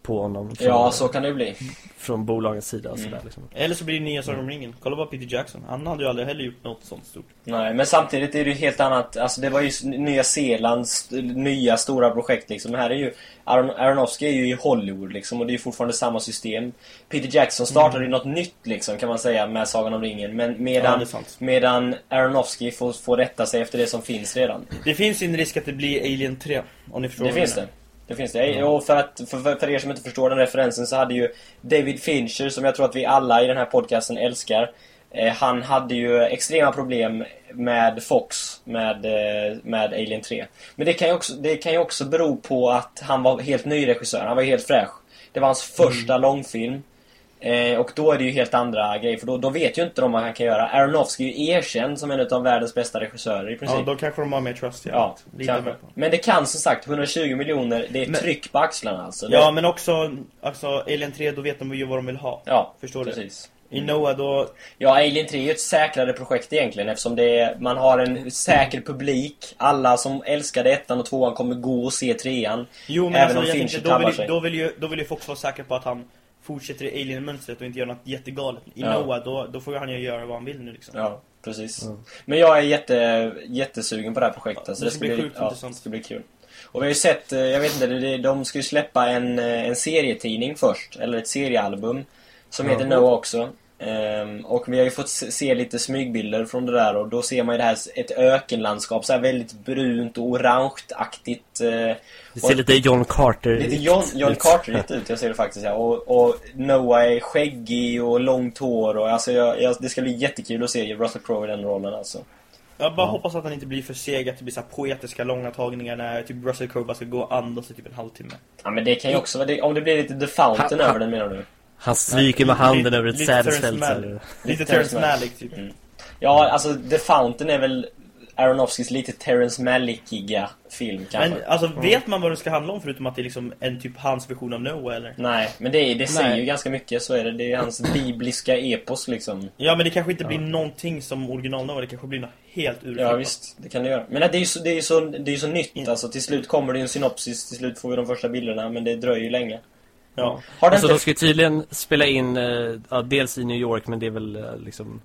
A: på honom. Från,
B: ja, så kan det bli.
A: från bolagens sida och
B: Mm.
A: sådär liksom.
C: Eller så blir det nya Sagan om ringen. Kolla bara Peter Jackson. Han hade ju aldrig heller gjort något sånt stort.
B: Nej, men samtidigt är det ju helt annat. Alltså det var ju Nya Zeelands nya stora projekt liksom. Här är ju Aron, Aronofsky är ju i Hollywood liksom och det är ju fortfarande samma system. Peter Jackson startade ju något nytt liksom kan man säga med Sagan om ringen. Men
C: Ja,
B: medan,
C: sant.
B: medan Aronofsky får, får rätta sig efter det som finns redan.
C: Det finns ju en risk att det blir Alien 3. Om ni förstår
B: Det finns det. Det finns det. Och för, att, för, för- er som inte förstår den referensen så hade ju David Fincher, som jag tror att vi alla i den här podcasten älskar, eh, han hade ju extrema problem med Fox, med, eh, med Alien 3. Men det kan, ju också, det kan ju också bero på att han var helt ny regissör, han var helt fräsch. Det var hans första långfilm. Eh, och då är det ju helt andra grejer, för då, då vet ju inte de vad han kan göra. Aronofsky är ju erkänd som en av världens bästa regissörer i princip.
C: Ja, då kanske de har mer trust.
B: Ja, kanske.
C: mer på.
B: Men det kan som sagt, 120 miljoner, det är
C: Men-
B: tryck på axlarna alltså.
C: Ja,
B: Det-
C: men också alltså, Alien 3, då vet de ju vad de vill ha.
B: ja
C: Förstår du?
B: precis.
C: I Noah då...
B: Ja, Alien 3 är ju ett säkrare projekt egentligen eftersom det är, man har en säker publik. Alla som älskade ettan och tvåan kommer gå och se trean.
C: Jo, men
B: Även
C: alltså,
B: om
C: jag tänkte, då vill, ju- då, vill ju, då vill ju Fox vara säker på att han fortsätter i Alien-mönstret och inte gör något jättegalet. I
B: Ja.
C: Noah, då, då får han ju göra vad han vill nu liksom.
B: Ja, precis.
A: Mm.
B: Men jag är jätte, jättesugen på det här projektet.
C: Ja,
B: så
C: det ska bli sjukt
B: ja,
C: intressant.
B: det ska bli kul. Och vi har ju sett, eh, jag vet inte, det- de ska ju släppa en, eh, en serietidning först. Eller ett seriealbum. Som
A: Ja.
B: heter Noah också. Ehm, och vi har ju fått se lite smygbilder från det där och då ser man ju det här, ett ökenlandskap, så här väldigt brunt och orangeaktigt. eh,
A: Det ser lite John Carter
B: Lite John, John Carter ut, jag ser det faktiskt ja. och, och Noah är skäggig och långt hår och alltså jag, jag, det ska bli jättekul att se Russell Crowe i den rollen alltså.
C: Jag bara
A: Ja.
C: hoppas att han inte blir för seg, att det blir så poetiska långa tagningar när typ Russell Crowe bara ska gå och andas i typ en halvtimme.
B: Ja men det kan ju också vara, om det blir lite The Fountain
A: Ha- ha-
B: över den menar du?
A: Han stryker med handen över ett sädesfält.
C: Lite
B: Terrence Malick.
C: Typ.
B: Mm. Ja, alltså The Fountain är väl Aronofskys lite Terrence Malickiga film kanske.
C: Men alltså, vet man vad det ska handla om förutom att det är liksom en typ hans version av Noah eller?
B: Nej, men det, det säger
A: Nej.
B: ju ganska mycket, så är det. Det är hans bibliska epos liksom.
C: Ja, men det kanske inte blir någonting som original Noah, det kanske blir något helt urklippat.
B: Ja visst, det kan det göra. Men det är ju så, det är så, det är så nytt alltså. Till slut kommer det en synopsis, till slut får vi de första bilderna, men det dröjer ju länge.
C: Ja.
B: Har
A: Alltså
B: inte...
A: de ska tydligen spela in, eh, ja, dels i New York men det är väl eh, liksom...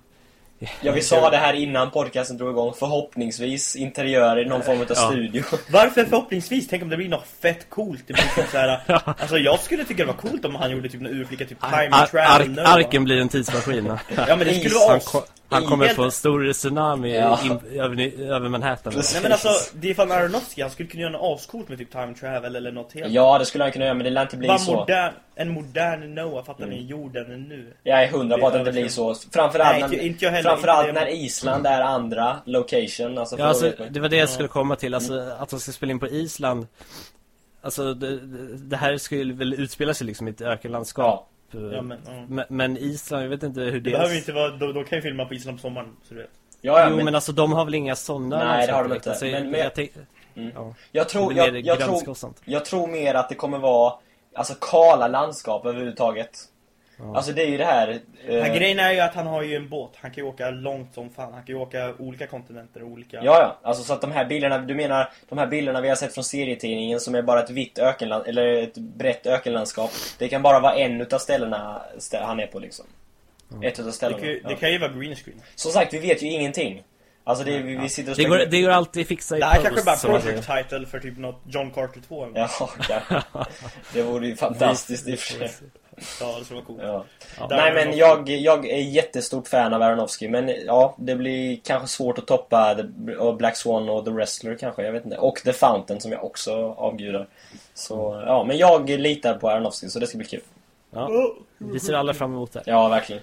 B: Ja, vi sa det här innan podcasten drog igång. Förhoppningsvis interiör i någon form av
A: Ja.
B: studio.
C: Varför förhoppningsvis? Tänk om det blir något fett coolt. Det blir typ så här, alltså jag skulle tycka det var coolt om han gjorde typ en urflicka typ time
A: Ar
C: travel Noah.
A: arken blir en tidsmaskin.
C: Ja men det skulle vara
A: ko han kommer
C: helt-
A: få en stor tsunami
B: Ja.
A: in, över, över Manhattan.
B: Precis.
C: Nej men alltså, det är fan Aronofsky, han skulle kunna göra något ascoolt med typ time travel eller något helt
B: Ja, det skulle han kunna göra, men det lär inte bli
C: Bara
B: så.
C: modern, en modern Noah, fattar
B: Mm.
C: ni? Jorden nu.
B: Jag är hundra på att det inte blir så. Framförallt,
C: Nej, inte-
B: när,
C: inte jag heller,
B: framförallt
C: inte
B: när Island är andra location. Alltså,
A: Ja, alltså, det var det jag skulle komma till. Alltså,
B: Mm.
A: att de ska spela in på Island. Alltså, det, det- det här skulle väl utspela sig liksom i ett ökenlandskap.
C: Ja, men, ja.
A: men, men Island, jag vet inte hur
C: Det
A: det
C: behöver ju inte vara, då, då kan ju filma på Island på sommaren, så du vet.
B: ja, ja,
A: jo,
B: men,
A: men alltså de har väl inga sådana
B: Nej, det har de inte.
A: direkt.
B: Men- men-
A: jag tänk,
B: Mm.
A: ja.
B: jag, tror, jag,
A: mer
B: jag, tror, jag tror mer att det kommer vara Alltså kala landskap överhuvudtaget.
A: Ja.
B: Alltså det är ju det här... eh,
C: Men grejen är ju att han har ju en båt, han kan ju åka långt som fan, han kan ju åka olika kontinenter och olika...
B: Ja, ja. Alltså så att de här bilderna, du menar de här bilderna vi har sett från serietidningen som är bara ett vitt ökenland, eller ett brett ökenlandskap. Det kan bara vara en utav ställena stä- han är på liksom. Ett utav
C: det,
B: ställena.
C: kan ju, det kan ju vara green screen.
B: Som sagt, vi vet ju ingenting. Alltså det är, vi, vi sitter och
A: Det går, det går alltid att fixa i
C: Det här kanske bara project title för typ något John Carter 2 eller.
B: Ja. Det vore ju fantastiskt i och för sig.
C: Ja, det skulle vara coolt.
B: Ja.
A: Ja.
B: Nej men jag, jag är jättestort fan av Aronofsky men ja, det blir kanske svårt att toppa The, Black Swan och The Wrestler kanske, jag vet inte. Och The Fountain som jag också avgudar. Så ja, men jag litar på Aronofsky så det ska bli kul.
A: Ja, vi ser alla fram emot det.
B: Ja, verkligen.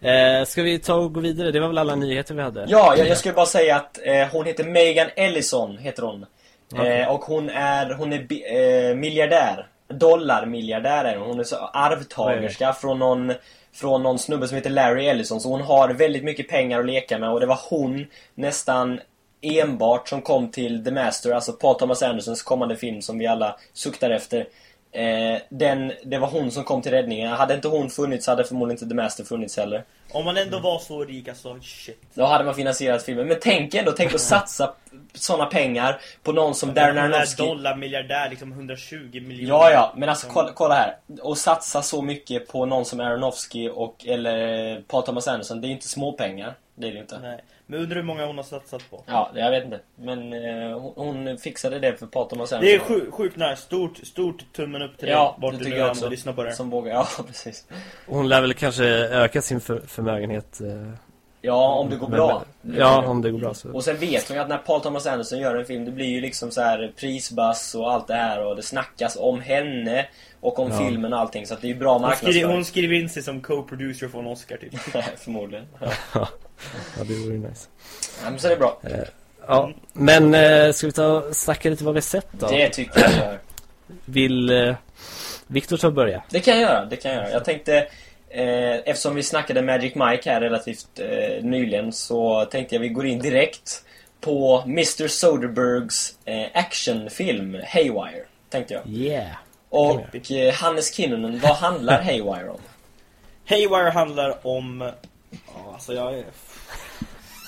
A: Eh, ska vi ta och gå vidare? Det var väl alla nyheter vi hade?
B: Ja, jag, jag skulle bara säga att eh, hon heter Megan Ellison, heter hon.
A: Okej.
B: Eh, och hon är, hon är bi, eh, miljardär. Dollarmiljardär är hon. Hon är så arvtagerska från någon, från någon snubbe som heter Larry Ellison. Så hon har väldigt mycket pengar att leka med och det var hon nästan enbart som kom till The Master, alltså Paul Thomas Andersons kommande film som vi alla suktar efter. Eh, den, det var hon som kom till räddningen. Hade inte hon funnits hade förmodligen inte The Master funnits heller.
C: Om man ändå var så rik alltså, shit.
B: Då hade man finansierat filmen. Men tänk ändå, tänk att satsa såna pengar på någon som Darren Aronofsky.
C: dollarmiljardär, liksom 120 miljoner.
B: Ja, ja, men alltså kolla, kolla här. Och satsa så mycket på någon som Aronofsky och, eller Paul Thomas Anderson, det är ju inte småpengar. Det är det inte.
C: Nej. Men undrar hur många hon har satsat på.
B: Ja, jag vet inte. Men eh, hon, hon fixade det för Paul Thomas Anderson.
C: Det är sju, sjukt nice. Stort, stort tummen upp till
B: Ja,
C: dig. Vart
B: det
C: du
B: tycker
C: nu
B: jag också.
C: lyssnar på det.
B: Som vågar, ja precis.
A: Hon lär väl kanske öka sin för, förmögenhet. Eh,
B: Ja, om det går bra.
A: Ja, om det går bra så.
B: Och sen vet hon ju att när Paul Thomas Anderson gör en film, det blir ju liksom så här prisbass och allt det här och det snackas om henne och om
A: Ja.
B: filmen och allting så att det är ju bra
C: Hon skriver,
B: marknadsföring.
C: hon skriver in sig som co-producer för en Oscar typ.
B: Förmodligen. Ja.
A: Ja, det vore ju nice.
B: ja, men så är det bra.
A: Ja, men eh, ska vi ta och snacka lite vad vi har sett då?
B: Det tycker jag gör.
A: Vill eh, Viktor ta och börja?
B: Det kan jag göra, det kan jag göra. Jag tänkte, eh, eftersom vi snackade Magic Mike här relativt eh, nyligen så tänkte jag vi går in direkt på Mr Soderbergs eh, actionfilm Haywire, tänkte jag.
A: Yeah!
B: Och eh, Hannes Kinnunen, vad handlar Haywire om?
C: Haywire handlar om... Ja, alltså jag är...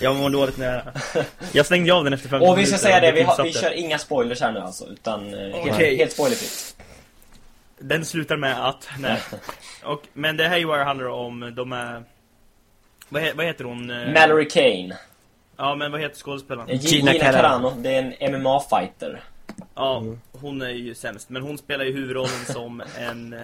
C: Jag mår dåligt när jag... Jag stängde av den efter 15
B: Och vi ska
C: minuter
B: säga det, vi, har, vi kör inga spoilers här nu alltså, utan eh, helt, helt spoilerfritt.
C: Den slutar med att... Nej. Och, men det Haywire handlar om, de är... Vad, he, vad heter hon? Eh,
B: Mallory Kane,
C: Ja, men vad heter skådespelaren?
B: eh,
A: Gina
B: Gina
A: Carano.
B: Carano, det är en MMA-fighter.
C: Ja, hon är ju sämst. Men hon spelar ju huvudrollen som en...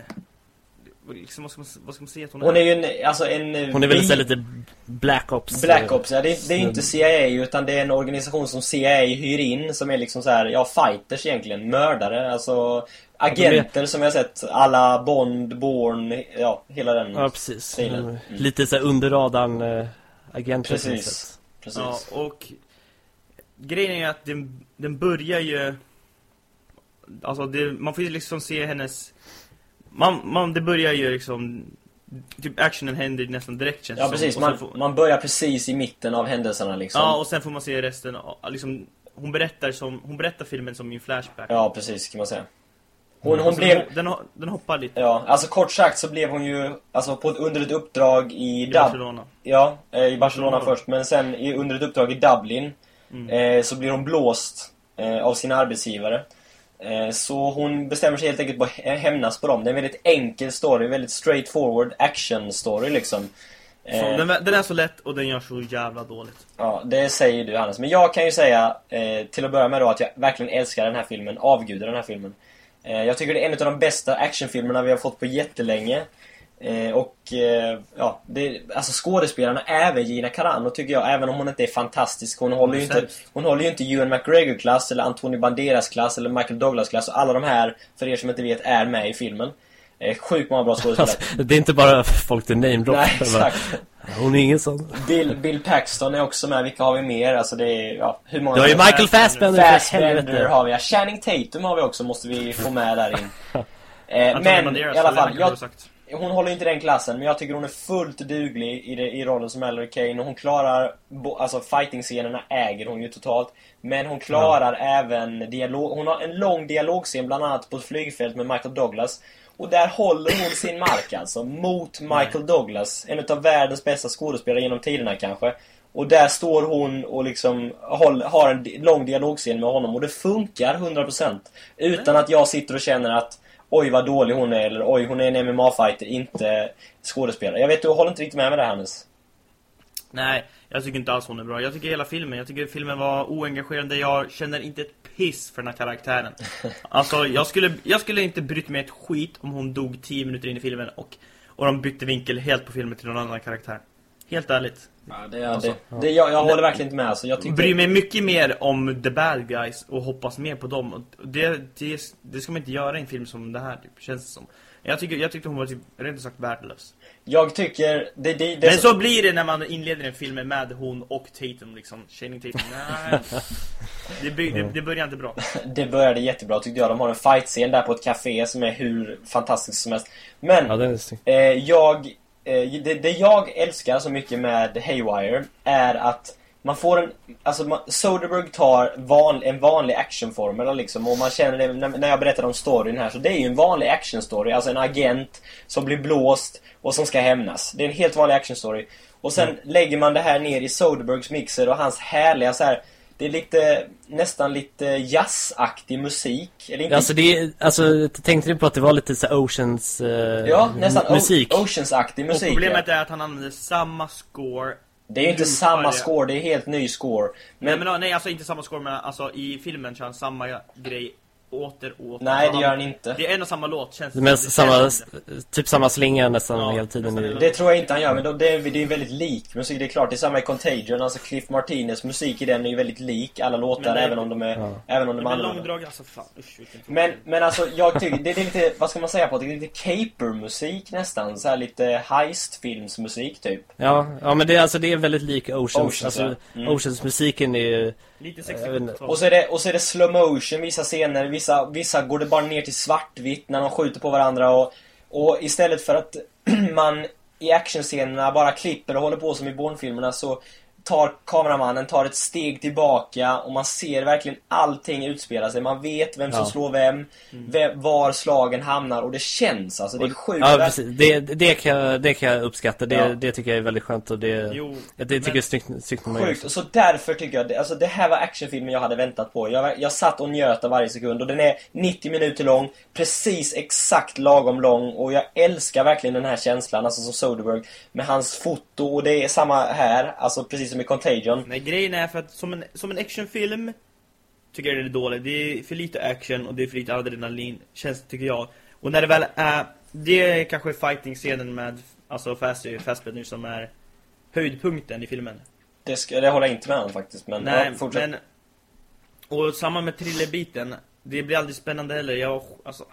C: Liksom, vad, ska man, vad ska man säga att hon,
B: Hon är ju en, alltså en... eh,
A: Hon är väl här lite Black Ops
B: Black
A: eh,
B: Ops, ja. Det, det är ju inte CIA utan det är en organisation som CIA hyr in som är liksom så här, ja, fighters egentligen. Mördare, alltså agenter som vi har sett. Alla Bond, Bourne, ja, hela den.
A: Ja, precis
B: stilen.
A: Mm. Lite så under radarn eh, agenter
B: Precis. Precis.
C: Ja, och grejen är att den, den börjar ju... Alltså, det, man får ju liksom se hennes... Man, man, det börjar ju liksom... typ actionen händer nästan direkt känns
B: Ja precis, man,
C: får-
B: man börjar precis i mitten av händelserna liksom.
C: Ja, och sen får man se resten, liksom, hon berättar, som, hon berättar filmen som i en flashback.
B: Ja, precis kan man säga. Hon, hon
C: Alltså,
B: blev...
C: den, den, ho- den hoppar lite
B: Ja, alltså kort sagt så blev hon ju alltså på, ett- under ett uppdrag i,
C: i
B: Dub,
C: Barcelona.
B: Ja, eh, i Barcelona
C: Mm.
B: först. Men sen i, under ett uppdrag i Dublin
C: Mm.
B: eh, så blir hon blåst eh, av sin arbetsgivare. Eh, så hon bestämmer sig helt enkelt på att hä- hämnas på dem. Det är en väldigt enkel story, väldigt straightforward action story liksom.
C: Så,
B: Eh,
C: den, den är så lätt och den gör så jävla dåligt.
B: Ja, det säger du Hannes. Men jag kan ju säga eh, till att börja med då att jag verkligen älskar den här filmen, avgudar den här filmen. Jag tycker det är en av de bästa actionfilmerna vi har fått på jättelänge. Eh, och eh, ja, det, alltså skådespelarna, även Gina Carano tycker jag, även om hon inte är fantastisk. Hon håller ju inte, hon håller ju inte Ewan McGregor-klass eller Anthony Banderas-klass eller Michael Douglas-klass. Och alla de här, för er som inte vet, är med i filmen. Eh, sjukt många bra skådespelare.
A: Alltså, det är inte bara folk du namedroppar.
B: Nej, exakt.
A: Hon är ingen sån.
B: Bill, Bill Paxton är också med. Vilka har vi mer? Alltså det är, ja, hur många
A: Du har ju? Michael Fassbender
B: Fassbender har vi, ja. Channing Tatum har vi också, måste vi få med där in. Eh,
C: Antonio
B: men
C: Banderas
B: i alla fall, jag. Hon håller inte den klassen, men jag tycker hon är fullt duglig i, det, i rollen som Mallory Kane. Hon klarar, alltså fighting-scenerna äger hon ju totalt. Men hon klarar även dialog, hon har en lång dialogscen bland annat på ett flygfält med Michael Douglas. Och där håller hon sin mark alltså, mot Michael Douglas. En av världens bästa skådespelare genom tiderna kanske. Och där står hon och liksom håll, har en lång dialogscen med honom och det funkar 100% Utan att jag sitter och känner att Oj vad dålig hon är eller oj hon är en MMA-fighter, inte skådespelare. Jag vet du håller inte riktigt med mig där Hannes.
C: Nej, jag tycker inte alls hon är bra. Jag tycker hela filmen, jag tycker filmen var oengagerande. Jag känner inte ett piss för den här karaktären. Alltså, jag skulle, jag skulle inte brytt mig ett skit om hon dog 10 minuter in i filmen och, och de bytte vinkel helt på filmen till någon annan karaktär. Helt ärligt.
B: Ja, det,
C: Alltså,
B: det, det, jag, jag håller verkligen inte med alltså. Jag tyckte...
C: Bryr mig mycket mer om the bad guys och hoppas mer på dem. Det, det, det ska man inte göra i en film som det här, typ, känns det som. Jag, tycker, jag tyckte hon var typ, rent sagt värdelös.
B: Jag tycker... Det, det, det,
C: Men så blir det när man inleder en film med hon och Tatum liksom, Channing Tatum. Nej, det, by, det, det börjar inte bra.
B: det började jättebra tyckte jag. De har en fight-scen där på ett café som är hur fantastisk som helst. Men...
A: Ja.
B: Eh, jag, det, det jag älskar så mycket med Haywire är att man får en, alltså man, Soderbergh tar van, en vanlig actionformel liksom och man känner det när, när jag berättar om storyn här så det är ju en vanlig actionstory, alltså en agent som blir blåst och som ska hämnas. Det är en helt vanlig actionstory. Och sen lägger man det här ner i Soderberghs mixer och hans härliga så här. Det är lite, nästan lite jazzaktig musik. Eller inte
A: Alltså, det är, alltså, tänkte du på att det var lite så Oceans eh,
B: Ja, nästan
A: musik?
B: Oceans-aktig
C: Och
B: musik.
C: problemet
B: ja.
C: är att han använder samma score.
B: Det är ju inte
C: Loopar
B: samma
C: det.
B: score, det är helt ny score.
C: Nej,
B: Men,
C: men, nej, alltså inte samma score, men alltså i filmen kör han samma grej åter åter.
B: nej, det gör han inte.
C: Det är en och samma låt, känns det
A: Men.
C: Det
A: samma, typ samma slinga nästan
C: Ja,
A: hela tiden.
C: hela-
B: Det tror jag inte han gör, men då, det, är, det är väldigt lik musik. Det är klart, det är samma i Contagion. Alltså Cliff Martinez musik i den är ju väldigt lik alla låtar,
C: det-
B: även om de är,
A: Ja.
B: även om
C: det.
B: de är
C: långdrag, alltså fan, usch vilken
B: Men, men alltså, jag tycker, det är lite, vad ska man säga på det? Det är lite caper-musik nästan. Så här lite heist-filmsmusik typ.
A: Ja, ja men det, är- alltså, det är väldigt lik Oceans.
B: Oceans,
A: alltså,
B: ja. Mm.
A: Oceans-musiken är ju...
C: Lite
A: Jag vet inte.
C: 60
B: Och så är det, och så är det slow motion vissa scener, vissa, vissa går det bara ner till svartvitt när de skjuter på varandra och, och istället för att man i actionscenerna bara klipper och håller på som i Bourne-filmerna så tar kameramannen tar ett steg tillbaka och man ser verkligen allting utspela sig. Man vet vem som
A: Ja.
B: slår vem, vem, var slagen hamnar och det känns alltså. Det är sjukt.
A: Ja, precis. Det, det, kan, jag- det kan jag uppskatta. Det,
B: Ja.
A: det tycker jag är väldigt skönt och det,
C: Jo,
A: det tycker
C: men-
A: jag är snyggt, snyggt
B: Sjukt.
A: så.
B: Och så därför tycker jag, det- alltså det här var actionfilmen jag hade väntat på. Jag, jag satt och njöt av varje sekund och den är 90 minuter lång, precis exakt lagom lång och jag älskar verkligen den här känslan, alltså som Soderbergh med hans foto och det är samma här, alltså precis som i Contagion.
C: Nej, grejen är för att som en, som en actionfilm tycker jag det är dåligt. Det är för lite action och det är för lite adrenalin, känns tycker jag. Och när det väl är, det är kanske fighting-scenen med, alltså Fast Fastbender som är höjdpunkten i filmen.
B: Det, ska, det håller jag inte med om faktiskt, men
C: Nej,
B: ja, fortsätt.
C: men... Och samma med thrillerbiten. Det blir aldrig spännande heller. Jag, alltså...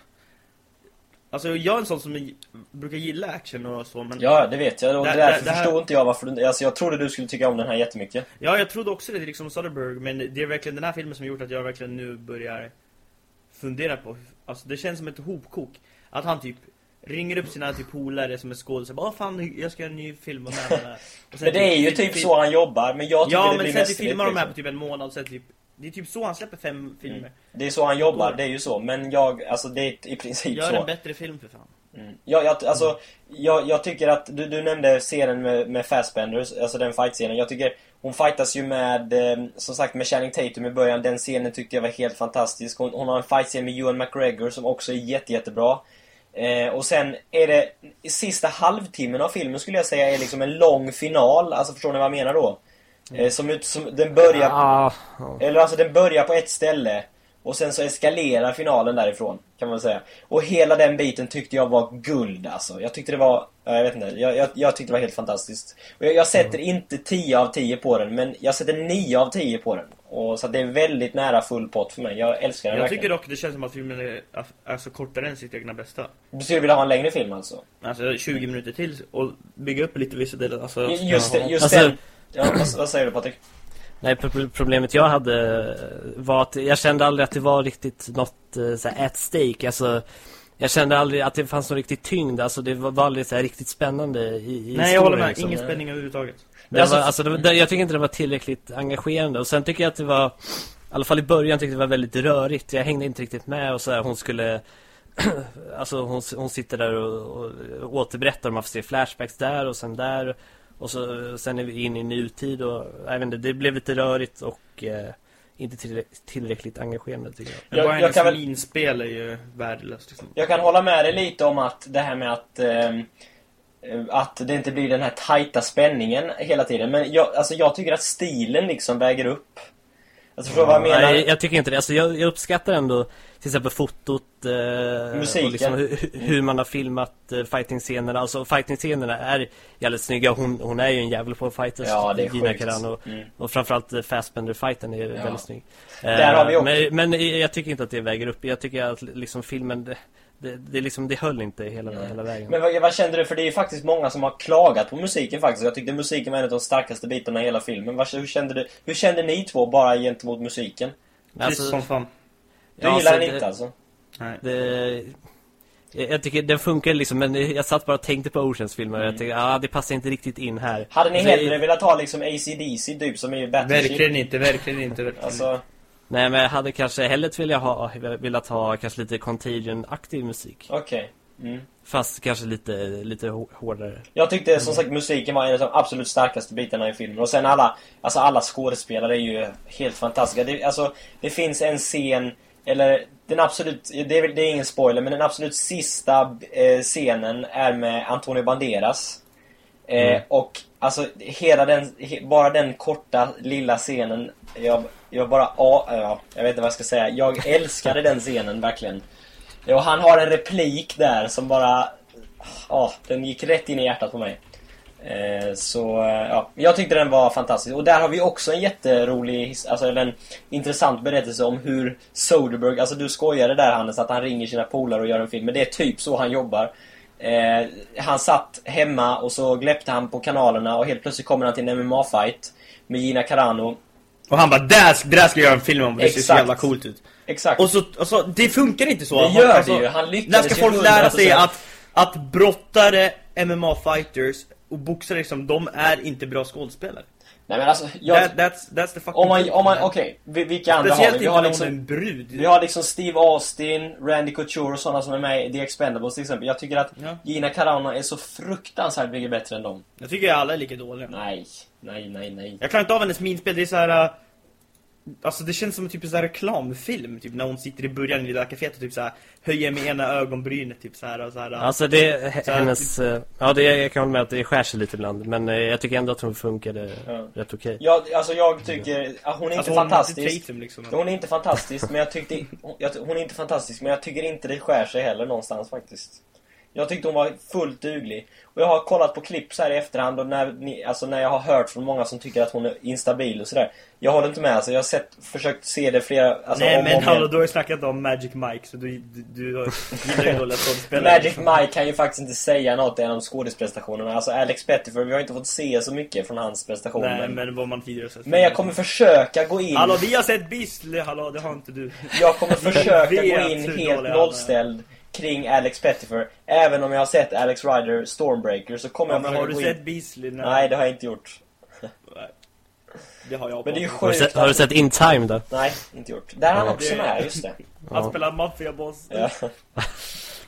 C: Alltså jag är en sån som brukar gilla action och så, men...
B: Ja, det vet jag och
C: Det-
B: därför
C: det- här-
B: förstår inte jag varför du, alltså jag trodde du skulle tycka om den här jättemycket.
C: Ja, jag trodde också det liksom Soderbergh, men det är verkligen den här filmen som har gjort att jag verkligen nu börjar fundera på, alltså det känns som ett hopkok. Att han typ ringer upp sina typ polare som är skådespelare. Bara, fan, jag ska göra en ny film och
B: Men det är ju
C: typ-
B: typ så han jobbar, men jag tycker
C: Ja,
B: det
C: men
B: blir
C: sen typ filmar de här
B: liksom.
C: på typ en månad och sen typ Det är typ så han släpper fem filmer.
B: Mm. Det är så han jobbar, det är ju så. Men jag, alltså det är i princip
C: Gör
B: så.
C: en bättre film för fan.
B: Mm. Jag, jag, alltså, jag, jag tycker att, du, du nämnde scenen med, med Fassbenders, alltså den fight-scenen. Jag tycker, hon fightas ju med, eh, som sagt med Channing Tatum i början. Den scenen tyckte jag var helt fantastisk. Hon, hon har en fight-scen med Ewan McGregor som också är jätte, jättebra. Eh, och sen är det, sista halvtimmen av filmen skulle jag säga är liksom en lång final. Alltså förstår ni vad jag menar då? Eh, som, ut- som, den börjar
A: Ah, ja.
B: eller alltså den börjar på ett ställe och sen så eskalerar finalen därifrån, kan man säga. Och hela den biten tyckte jag var guld alltså. Jag tyckte det var, ja, jag vet inte, jag, jag, jag tyckte det var helt fantastiskt. Och jag, jag sätter inte 10 av 10 på den, men jag sätter 9 av 10 på den. Och så att det är väldigt nära full pott för mig. Jag älskar den
C: Jag
B: verkligen.
C: tycker dock det känns som att filmen är, är så kortare än sitt egna bästa.
B: Du skulle vilja ha en längre film alltså?
C: Alltså 20 minuter till och bygga upp lite vissa delar. Alltså,
B: Just, det, just
A: Alltså-
B: den... Ja, vad, vad säger du Patrik?
A: Nej, pro- problemet jag hade var att jag kände aldrig att det var riktigt något eh, så här, at stake. Alltså, jag kände aldrig att det fanns någon riktigt tyngd. Alltså, det var aldrig så här, riktigt spännande i, i
C: Nej, jag håller med.
A: liksom.
C: Ingen spänning överhuvudtaget.
A: Det
B: Alltså-
A: var, alltså, det, var- det, jag tycker inte det var tillräckligt engagerande. Och sen tycker jag att det var, i alla fall i början tyckte jag det var väldigt rörigt. Jag hängde inte riktigt med och så här, hon skulle Alltså hon, hon sitter där och, och återberättar man får se flashbacks där och sen där Och så, sen är vi inne i nutid och jag vet inte, det blev lite rörigt och eh, inte tillräckligt, tillräckligt engagerande tycker jag
B: Jag- jag
C: hennes
B: kan väl-
C: minspel är ju värdelöst liksom.
B: Jag kan hålla med dig lite om att det här med att ehm, eh, att det inte blir den här tajta spänningen hela tiden. Men jag, alltså jag tycker att stilen liksom väger upp. Alltså förstår vad jag menar?
A: Nej, jag tycker inte det. Alltså, jag, jag uppskattar ändå till exempel fotot eh,
B: Musiken.
A: och liksom hur, hur man har filmat eh, fighting-scenerna. Alltså fighting-scenerna är jävligt snygga. Hon, hon är ju en jävel på fighters.
B: Ja, det är
A: Gina
B: sjukt.
A: Carano.
B: Mm.
A: Och framförallt eh, Fassbender-fighten är
B: Ja.
A: väldigt snygg.
B: Där har vi också-
A: Men, men jag tycker inte att det väger upp. Jag tycker att liksom filmen, det, det, liksom, det höll inte hela, hela vägen.
B: Men vad, vad kände du? För det är ju faktiskt många som har klagat på musiken faktiskt. Jag tyckte musiken var en av de starkaste bitarna i hela filmen. Vad, hur, kände du, hur kände ni två bara gentemot musiken?
C: Trist
A: Alltså,
C: som fan.
B: Du
A: Ja,
B: gillar
A: så
B: den
A: det-
B: inte alltså?
C: Nej.
A: Det, jag jag tycker den funkar liksom men jag satt bara och tänkte på Oceans-filmer och jag
B: Mm.
A: tänkte ah, det passar inte riktigt in här.
B: Hade ni
A: Alltså,
B: hellre velat ha liksom AC/DC typ som är Battleship?
C: Verkligen inte, verkligen inte. Verkligen.
B: Alltså,
A: Nej men jag hade kanske hellre velat ha, velat ha kanske lite Contagion-aktiv musik.
B: okej. Mm.
A: Fast kanske lite, lite hå- hårdare.
B: Jag tyckte som sagt musiken var en av de absolut starkaste bitarna i filmen. Och sen alla, alltså alla skådespelare är ju helt fantastiska. Det, alltså, det finns en scen, eller den absolut, det är, det är ingen spoiler, men den absolut sista eh, scenen är med Antonio Banderas. Eh, Och alltså hela den, bara den korta lilla scenen, jag, jag bara, ja, ja, jag vet inte vad jag ska säga. Jag älskade den scenen verkligen. Och han har en replik där som bara, ja, den gick rätt in i hjärtat på mig. Eh, så, eh, ja. Jag tyckte den var fantastisk. Och där har vi också en jätterolig, alltså eller en intressant berättelse om hur Soderbergh, alltså du skojade där Hannes, att han ringer sina polare och gör en film. Men det är typ så han jobbar. Eh, han satt hemma och så gläppte han på kanalerna och helt plötsligt kommer han till en MMA-fight med Gina Carano.
C: Och han bara, där, där ska jag göra en film om, det ser så
B: Exakt.
C: jävla coolt ut.
B: Exakt.
C: Och så, alltså, det funkar inte så.
B: Det
C: Han-
B: gör det
C: alltså,
B: ju. Han lyckades
C: När ska folk lära sig
B: 100%.
C: att, att brottare, MMA-fighters och boxare liksom, de är inte bra skådespelare.
B: Nej men alltså, jag,
C: That, that's, that's the fucking
B: om man, om man, okej. vi- Vilka andra har vi? Vi har liksom...
C: brud.
B: Vi har liksom Steve Austin, Randy Couture och sådana som är med i The Expendables till exempel. Jag tycker att
C: Ja.
B: Gina Carano är så fruktansvärt mycket bättre än dem.
C: Jag tycker alla är lika dåliga.
B: Nej, nej, nej, nej.
C: Jag klarar inte av hennes minspel, det är så här. Alltså det känns som typ en här reklamfilm, typ när hon sitter i början i det där kaféet och typ så här höjer med ena ögonbrynet typ så här och så här.
A: Alltså det,
C: Så här,
A: hennes, eh, ja det, jag kan hålla med att det skär sig lite ibland. Men eh, jag tycker ändå att hon funkade
B: Ja.
A: rätt okej.
B: Jag, alltså jag tycker, ja, hon är
C: alltså,
B: inte
C: hon är
B: fantastisk.
C: Tatum, liksom.
B: Hon är inte fantastisk, men jag tyckte... Hon, jag, hon är inte fantastisk, men jag tycker inte det skär sig heller någonstans faktiskt. Jag tyckte hon var fullt duglig. Och jag har kollat på klipp så här i efterhand och när, ni, alltså när jag har hört från många som tycker att hon är instabil och sådär. Jag håller inte med, alltså jag har sett, försökt se det flera... Alltså,
C: Nej
B: om
C: men
B: om
C: hallå, du har ju snackat om Magic Mike så du, du, du gillar ju dåliga skådespelare.
B: Magic Mike kan ju faktiskt inte säga något i en av skådisprestationerna. Alltså Alex Pettyford, vi har inte fått se så mycket från hans prestation.
C: Nej
B: men,
C: vad man tidigare sett.
B: men jag kommer försöka gå in...
C: Hallå vi har sett Beastly, hallå det har inte du.
B: Jag kommer försöka gå in helt nollställd kring Alex Pettifer. Även om jag har sett Alex Rider Stormbreaker så kommer
C: Ja,
B: jag
C: men har du sett Beasley? när-
B: Nej, det har jag inte gjort.
C: Det har jag
B: Men det är.
A: Har du, sett, har du sett In Time då?
B: Nej, inte gjort. Där är han
A: Nej.
B: också med, just det.
C: Han
A: Ja.
C: spelar maffiaboss.
B: Ja.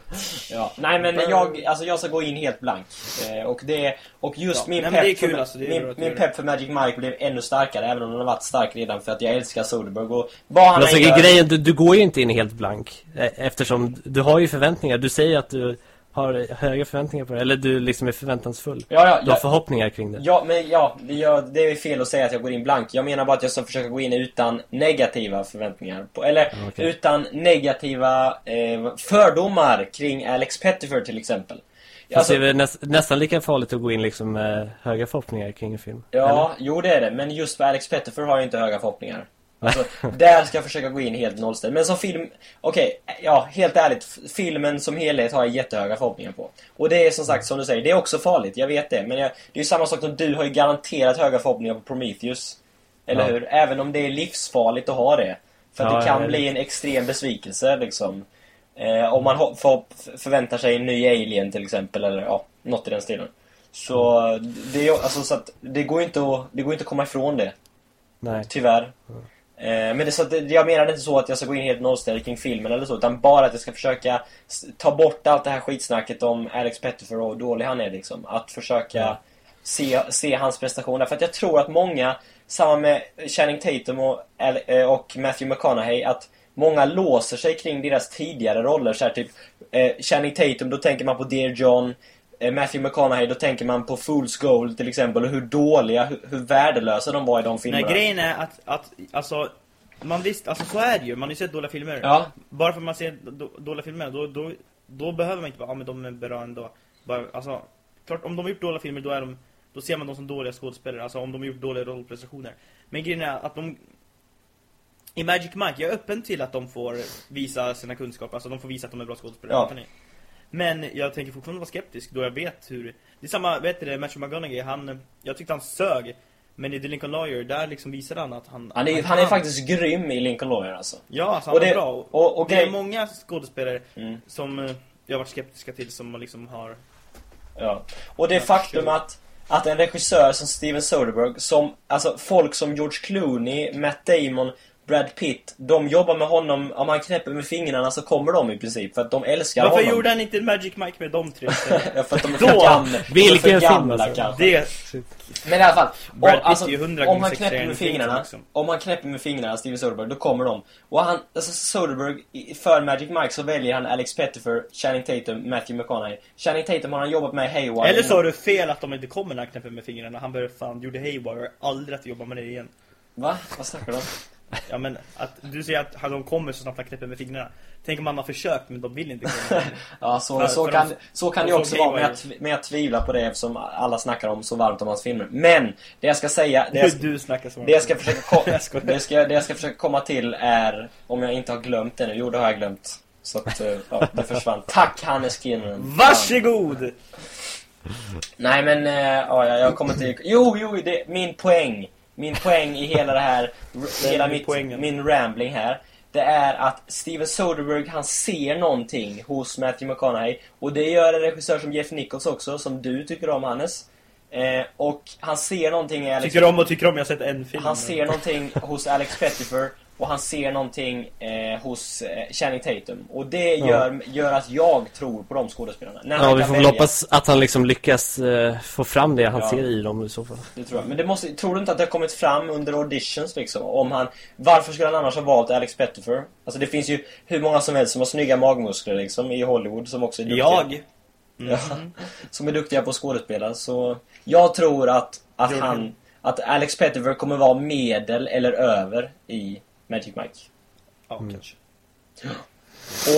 B: ja. Nej men jag, alltså jag ska gå in helt blank. Eh, och det, och just
C: Ja,
B: min
C: nej,
B: pepp
C: kul
B: för,
C: alltså,
B: min, min pepp för Magic Mike blev ännu starkare även om den har varit stark redan för att jag älskar Soderbergh och vad han
A: alltså
B: gör-
A: grejen, du, du går ju inte in helt blank eh, Eftersom du har ju förväntningar Du säger att du har höga förväntningar på det Eller du liksom är förväntansfull
B: Ja, ja,
A: Du har
B: ja,
A: förhoppningar kring det
B: ja, men ja, det, gör, det är fel att säga att jag går in blank. Jag menar bara att jag ska försöka gå in utan negativa förväntningar. På, eller
A: okej.
B: utan negativa eh, fördomar kring Alex Pettifer till exempel.
A: Fast
B: Alltså,
A: det är väl näs, nästan lika farligt att gå in liksom med höga förhoppningar kring en film
B: Ja, jo det är det. Men just för Alex Pettifer har jag inte höga förhoppningar. Alltså, där ska jag försöka gå in helt nollställd. Men som film, okej, ja, helt ärligt. Filmen som helhet har jag jättehöga förhoppningar på. Och det är som sagt, som du säger, det är också farligt. Jag vet det. Men jag, det är ju samma sak som du har ju garanterat höga förhoppningar på Prometheus. Eller
A: Ja.
B: hur? Även om det är livsfarligt att ha det. För att
A: Ja,
B: det kan
A: jag
B: bli en extrem besvikelse liksom. Eh, om man för, förväntar sig en ny Alien till exempel, eller ja, något i den stilen. Så det, är, ju- alltså, så att det går inte att, det går inte att komma ifrån det.
A: Nej
B: Tyvärr. Eh, men det, så att jag menar inte så att jag ska gå in helt nollställd kring filmen eller så, utan bara att jag ska försöka ta bort allt det här skitsnacket om Alex Pettifer och hur dålig han är liksom. Att försöka
A: Ja.
B: se, se hans prestationer. För att jag tror att många, samma med Channing Tatum och, eh, och Matthew McConaughey, att många låser sig kring deras tidigare roller. Så här, typ eh, Channing Tatum, då tänker man på Dear John. Eh, Matthew McConaughey, då tänker man på Fool's Gold till exempel. Och hur dåliga, hur, hur värdelösa de var i de filmerna.
C: Nej, grejen är att, att alltså, man visst, alltså så är det ju. Man har ju sett dåliga filmer.
B: Ja.
C: Bara för att man ser då, dåliga filmer, då, då, då behöver man inte bara, ja men de är bra ändå. Bara, alltså, klart om de har gjort dåliga filmer, då är de, då ser man dem som dåliga skådespelare. Alltså om de har gjort dåliga rollprestationer. Men grejen är att de, i Magic Mike, jag är öppen till att de får visa sina kunskaper, alltså de får visa att de är bra skådespelare.
B: Ja.
C: Men jag tänker fortfarande vara skeptisk då jag vet hur Det är samma, vet du det, Matthew McConaughey, han Jag tyckte han sög Men i The Lincoln Lawyer, där liksom visade han att han
B: Han är, han är faktiskt grym i Lincoln Lawyer alltså.
C: Ja, alltså han
B: Och
C: är
B: det-
C: bra
B: och- och
C: Det är många skådespelare
B: Mm.
C: Som eh, jag har varit skeptiska till Som liksom har
B: Ja. Och det faktum att, att en regissör som Steven Soderbergh, som, alltså folk som George Clooney, Matt Damon, Brad Pitt, de jobbar med honom, om han knäpper med fingrarna så kommer de i princip, för att de älskar
C: Varför
B: honom.
C: gjorde han inte Magic Mike med de tre
B: för att de är för gamla. de är
A: Vilken
B: för
A: film,
B: gamla,
A: alltså.
B: kanske.
C: Det,
B: Men i alla fall, om,
C: Brad
B: alltså,
C: ju 100
B: om han knäpper med fingrarna, om han knäpper med fingrarna, Steven Soderbergh, då kommer de. Och han, alltså Soderbergh, för Magic Mike så väljer han Alex Pettifer, Channing Tatum, Matthew McConaughey. Channing Tatum har han jobbat med Haywire.
C: eller så har du fel att de inte kommer när han knäpper med fingrarna Han började fan, gjorde Haywire, aldrig att jobba med det igen
B: Va? Vad snackar du om?
C: Ja men att du säger att de kommer så snabbt han knäpper med fingrarna Tänk om han har försökt men de vill inte komma
B: Ja, så,
C: För-
B: så
C: för
B: kan,
C: de-
B: så kan
C: de
B: det också vara, men jag, men jag tvivlar på det eftersom alla snackar om så varmt om hans filmer. Men, det jag ska säga, det jag, ska-
C: Du snackar som
B: det jag ska försöka ko-
C: Jag skojar.
B: det, ska, det jag ska försöka komma till är, om jag inte har glömt det nu, jo det har jag glömt. Så att, eh, ja, det försvann. Tack Hannes Kinnunen.
C: Varsågod!
B: Nej men, eh, ja, jag, jag kommer till... Jo, jo, det, min poäng. Min poäng i hela det här, hela mitt,
C: poängen?
B: min rambling här. Det är att Steven Soderbergh, han ser någonting hos Matthew McConaughey. Och det gör en regissör som Jeff Nichols också, som du tycker om Hannes. Eh, och han ser någonting i Alex
C: Tycker om och tycker om, jag har sett en film
B: han ser någonting hos Alex Pettifer och han ser någonting eh, hos eh, Channing Tatum. Och det
A: Ja.
B: gör, gör att jag tror på de skådespelarna. När
A: Ja, vi får väl
B: välja.
A: hoppas att han liksom lyckas eh, få fram det han
B: Ja.
A: ser i dem i så fall.
B: Det tror jag. Men det måste, tror du inte att det har kommit fram under auditions liksom? Om han, varför skulle han annars ha valt Alex Pettifer? Alltså det finns ju hur många som helst som har snygga magmuskler liksom i Hollywood som också är duktiga.
C: Jag?
B: Ja, som är duktiga på skådespelare. Så jag tror att, att
C: Tror du?
B: han, att Alex Pettifer kommer vara medel eller över i Magic Mike. Oh, hmm.
C: Ja, kanske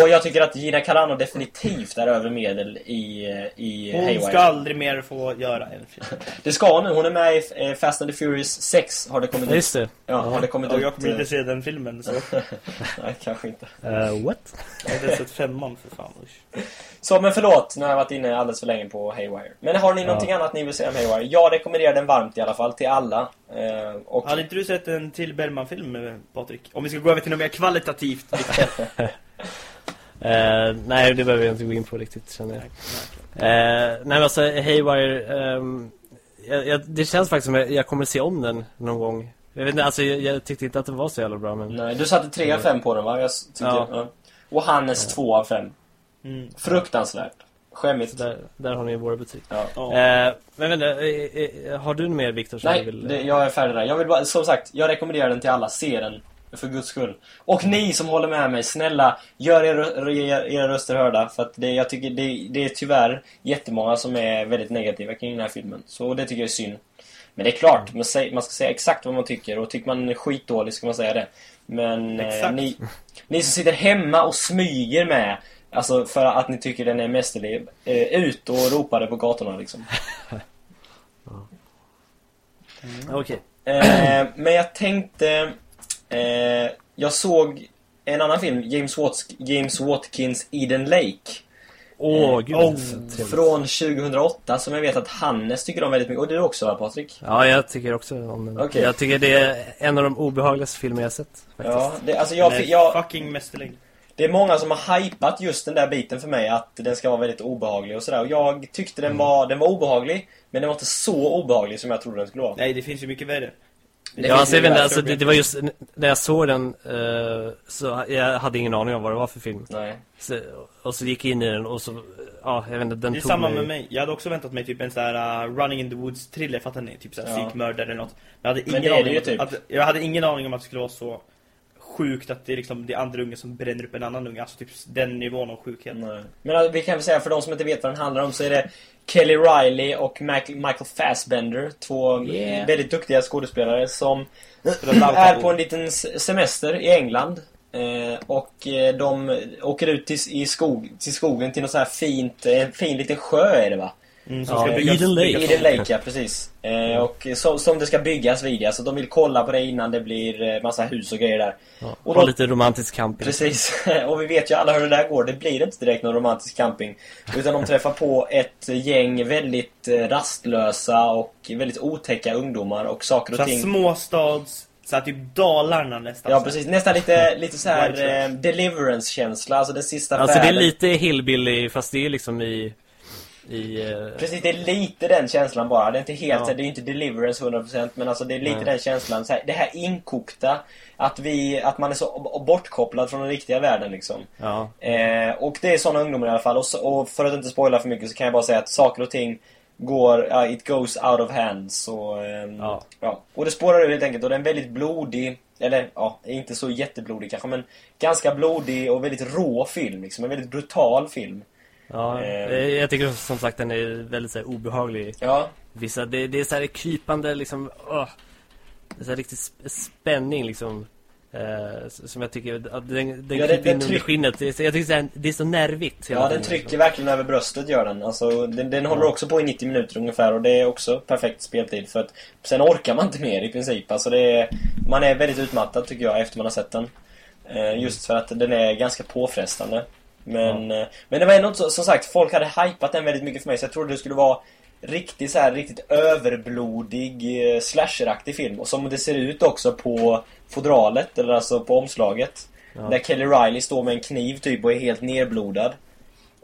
B: Och jag tycker att Gina Carano definitivt är över medel i, eh, i
C: Hon
B: Haywire.
C: ska aldrig mer få göra en film
B: Det ska hon nu. Hon är med i eh, Fast and the Furious 6 har det kommit
A: Ja, just det.
B: Ja, har det kommit
C: Och
B: ut?
C: jag kommer inte
B: eh,
C: se den filmen så
B: Nej, kanske inte.
A: Uh, what?
C: Jag har sett femman för fan usch.
B: Så, men förlåt. Nu har jag varit inne alldeles för länge på Haywire. Men har ni
A: Ja.
B: någonting annat ni vill säga om Haywire? Jag rekommenderar den varmt i alla fall till alla. Eh, och
C: Hade inte du sett en till Bellman-film, eh, Patrik? Om vi ska gå över till något mer kvalitativt
A: Eh, nej, det behöver jag inte gå in på riktigt känner jag. Eh, nej men alltså Haywire ehm, jag, jag, Det känns faktiskt som att jag kommer se om den någon gång Jag vet inte, alltså jag, jag tyckte inte att den var så jävla bra men
B: Nej, du satte 3 av 5 på den va? Jag tyckte,
A: Ja.
B: ja. Och Hannes 2 av 5.
C: Mm.
B: Fruktansvärt. Skämmigt.
A: där, där har ni våra betyg
B: Ja.
A: Eh, Men vänta, eh, eh, har du mer Viktor som
B: Nej,
A: du vill
B: det, jag är färdig där. Jag vill bara, som sagt, jag rekommenderar den till alla. Se den. För guds skull. Och ni som håller med mig, snälla, gör era, era, era röster hörda. För att det, jag tycker det, det är tyvärr jättemånga som är väldigt negativa kring den här filmen. Så det tycker jag är synd. Men det är klart, man, säger, man ska säga exakt vad man tycker. Och tycker man är skitdålig ska man säga det. Men eh, ni, ni som sitter hemma och smyger med Alltså för att ni tycker den är mästerlig. Eh, ut och ropa det på gatorna liksom.
A: Okej
B: Eh, men jag tänkte... Eh, jag såg en annan film, James, Watts, James Watkins Eden Lake.
A: Åh
B: Eh,
A: gud
C: oh.
B: Från 2008, som jag vet att Hannes tycker om väldigt mycket. Och du också va, Patrik?
A: Ja, jag tycker också om den
B: Okej.
A: Jag tycker det är en av de obehagligaste filmer jag sett faktiskt.
B: Ja, det, alltså jag, jag,
C: fucking mästerlig.
B: det är många som har hypat just den där biten för mig, att den ska vara väldigt obehaglig och sådär. Och jag tyckte den var, den var obehaglig, men den var inte så obehaglig som jag trodde den skulle vara.
C: Nej, det finns ju mycket värre.
B: Det
A: Ja, alltså, jag vet inte, alltså, det, det var just när jag såg den eh, så jag hade ingen aning om vad det var för film.
B: Nej.
A: Så, och så gick jag in i den och så, ja, jag vet inte, den
C: Det är
A: tog
C: samma
A: mig...
C: med mig. Jag hade också väntat mig typ en sån här uh, Running in the Woods thriller för att den är typ såhär
B: Ja.
C: psykmördare eller något. Men jag hade
B: Men
C: ingen
B: det
C: aning om
B: typ.
C: att, jag hade ingen aning om att det skulle vara så sjukt att det är liksom det är andra unga som bränner upp en annan unge. Alltså typ den nivån av sjukhet.
B: Nej. Men alltså, vi kan väl säga för de som inte vet vad den handlar om så är det Kelly Riley och Mac- Michael Fassbender. Två
A: Yeah.
B: väldigt duktiga skådespelare som är på en liten semester i England. Eh, och eh, de åker ut till, i skog, till skogen till något så här fint, en fin liten sjö är det va?
C: Mm, som
A: Ja,
C: ska byggas,
A: Eden Lake.
B: Eden. Lake, ja precis. Eh, och så, som det ska byggas vid, alltså de vill kolla på det innan det blir eh, massa hus och grejer där.
A: Ja,
B: Och då-
A: lite romantisk camping.
B: Precis, och vi vet ju alla hur det där går. Det blir inte direkt någon romantisk camping. Utan de träffar på ett gäng väldigt eh, rastlösa och väldigt otäcka ungdomar och saker och
C: Såhär
B: ting.
C: småstads, såhär typ Dalarna nästan.
B: Ja
C: så här.
B: precis, nästan lite, lite så här eh, deliverance-känsla, alltså den sista
A: Alltså det är
B: färden.
A: lite hillbilly fast det är liksom i... i eh,
B: Precis, det är lite den känslan bara. Det är inte helt,
A: Ja.
B: det är inte deliverance 100% men alltså det är lite
A: Nej.
B: den känslan. Så här, det här inkokta, att vi, att man är så bortkopplad från den riktiga världen liksom.
A: ja.
B: Eh, och det är sådana ungdomar i alla fall. Och, och för att inte spoila för mycket så kan jag bara säga att saker och ting går, ja, it goes out of hands. Och, ehm,
A: Ja.
B: ja. och det spårar ur helt enkelt. Och det är en väldigt blodig, eller ja, inte så jätteblodig kanske, men ganska blodig och väldigt rå film. Liksom. En väldigt brutal film.
A: Ja.
B: Eh.
A: Eh, Jag tycker som sagt den är väldigt så här, obehaglig.
B: Ja,
A: Vissa, det, det är så här krypande liksom, åh. Det är så här riktigt sp- spänning liksom. Eh, som jag tycker, att den, den
B: Ja, det-
A: kryper in under skinnet. Det är, så- jag tycker här, det är så nervigt
B: ja den
A: tiden,
B: trycker
A: liksom.
B: verkligen över bröstet gör den. Alltså, den, den håller också på i 90 minuter ungefär och det är också perfekt speltid. För att sen orkar man inte mer i princip. Alltså det är, man är väldigt utmattad tycker jag efter man har sett den. Eh, just för att den är ganska påfrestande. Men, eh, men det var ändå inte så, som sagt, folk hade hypat den väldigt mycket för mig så jag trodde det skulle vara riktigt så här, riktigt överblodig eh, slasheraktig film. Och som det ser ut också på fodralet, eller alltså på omslaget.
A: Ja.
B: Där Kelly Riley står med en kniv typ och är helt nerblodad.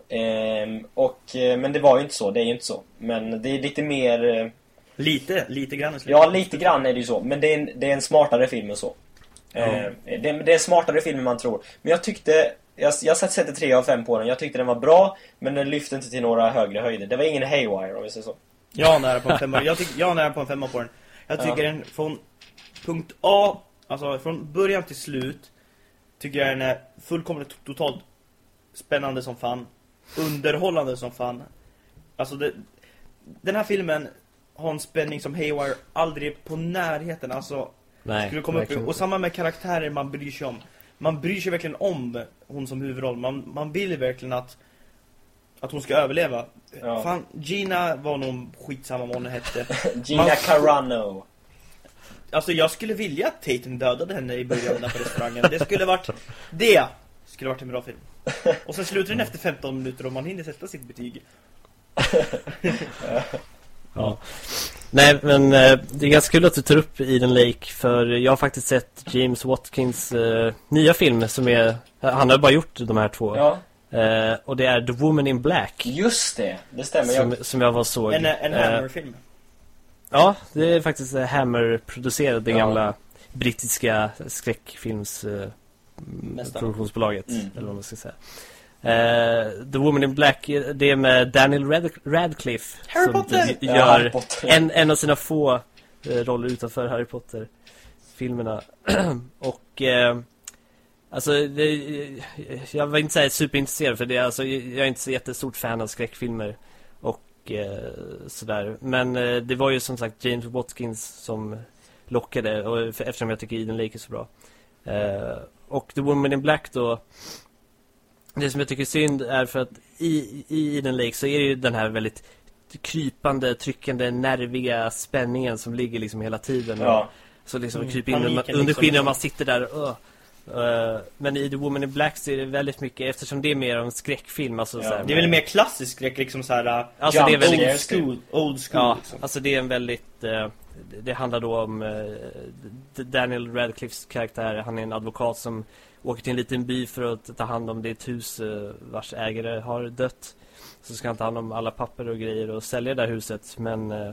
B: Ehm, och, eh, men det var ju inte så, det är ju inte så. Men det är lite mer...
C: Lite, lite grann.
B: Ja, lite grann är det ju så. Men det är en, det är en smartare film än så. Ehm, det, det är en smartare film än man tror. Men jag tyckte... Jag, jag sätter 3 av 5 på den. Jag tyckte den var bra, men den lyfte inte till några högre höjder. Det var ingen haywire om vi säger så.
C: Jag är nära på en femma. Jag, tyck, jag är nära på en femma på den. Jag tycker
B: Ja.
C: den från punkt A, alltså från början till slut, tycker jag den är fullkomligt totalt spännande som fan. Underhållande som fan. Alltså det, den här filmen har en spänning som Haywire aldrig på närheten. Alltså
A: Nej,
C: skulle komma upp. Och samma med karaktärer man bryr sig om. Man bryr sig verkligen om hon som huvudroll. Man, man vill verkligen att att hon ska överleva.
B: Ja.
C: Fan, Gina var nog skitsamma vad hon hette.
B: Gina
C: Man-
B: Carano.
C: Alltså jag skulle vilja att Tatum dödade henne i början där på restaurangen. Det skulle varit det skulle varit en bra film. Och sen slutar den efter 15 minuter och man hinner sätta sitt betyg.
A: Ja. Nej, men eh, det är ganska kul att du tar upp Eden Lake för jag har faktiskt sett James Watkins eh, nya film som är, han har bara gjort de här två.
B: Ja,
A: Eh, och det är The Woman in Black.
B: Just det, det stämmer.
A: Som,
B: Jag,
A: som jag var såg.
C: En, en
A: Eh,
C: Hammer-film.
A: Ja, det är faktiskt eh, Hammer-producerad, det
B: Ja.
A: gamla brittiska skräckfilms eh, produktionsbolaget,
B: Mm.
A: eller vad man ska säga. Eh, The Woman in Black, eh, det är med Daniel Rad- Radcliffe
C: Harry
A: som
C: Potter!
B: Ja,
A: gör
B: Potter.
A: en, en av sina få eh, roller utanför Harry Potter-filmerna. och eh, Alltså, det, jag var inte så superintresserad för det, alltså, jag är inte så jättestort fan av skräckfilmer och eh, sådär. Men eh, det var ju som sagt James Watkins som lockade, och, för, eftersom jag tycker Eden Lake är så bra. Eh, och The Woman in Black då, det som jag tycker är synd är för att i, i Eden Lake så är det ju den här väldigt krypande, tryckande, nerviga spänningen som ligger liksom hela tiden.
B: ja.
A: Så liksom
C: Mm,
A: kryper in under, under
C: liksom.
A: skinnet och man sitter där och, uh. Uh, Men i The Woman in Black så är det väldigt mycket Eftersom det är mer av en skräckfilm alltså,
B: Ja.
A: så här,
C: Det är väl mer klassisk skräck, liksom såhär...
A: alltså det är
B: Jump
A: väldigt.
C: Old school, old school
A: Ja,
C: liksom.
A: alltså det är en väldigt eh, Det handlar då om D- Daniel Radcliffes karaktär Han är en advokat som Åker till en liten by för att ta hand om det ett hus eh, Vars ägare har dött. Så ska han ta hand om alla papper och grejer och sälja det där huset. Men eh,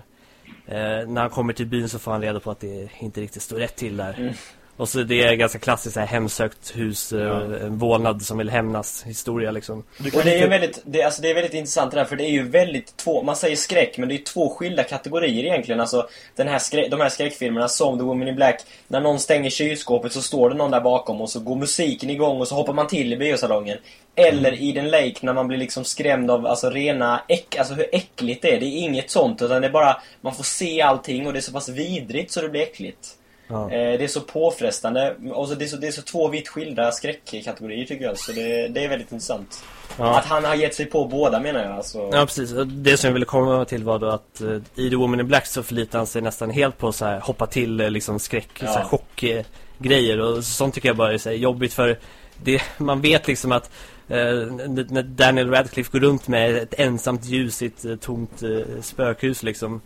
A: eh, När han kommer till byn så får han reda på att det inte riktigt står rätt till där.
B: Mm.
A: Och så det är ganska klassiskt så här hemsökt hus eh,
B: Ja.
A: En vålnad som vill hämnas historia liksom
B: Och det är ju väldigt, det, alltså det är väldigt intressant det där för det är ju väldigt två, man säger skräck men det är två skilda kategorier egentligen. Alltså den här skrä, de här skräckfilmerna som The Woman in Black, när någon stänger kylskåpet så står det någon där bakom och så går musiken igång och så hoppar man till i biosalongen. Eller i den Lake när man blir liksom skrämd av alltså rena äck, alltså hur äckligt det är. Det är inget sånt utan det är bara, man får se allting och det är så pass vidrigt så det blir äckligt.
A: Ja.
B: Eh, det är så påfrestande och så det, är så, det är så två vitt skilda skräckkategorier tycker jag. Så det, det är väldigt intressant.
A: Ja.
B: Att han har gett sig på båda menar jag alltså.
A: Ja precis, det som jag ville komma till var då att eh, i The Woman in Black så förlitar han sig nästan helt på så här hoppa till eh, liksom skräck,
B: Ja.
A: så här, chockgrejer och sånt tycker jag bara är så här, jobbigt för det, man vet liksom att n- när Daniel Radcliffe går runt med ett ensamt ljus i ett tomt eh, spökhus liksom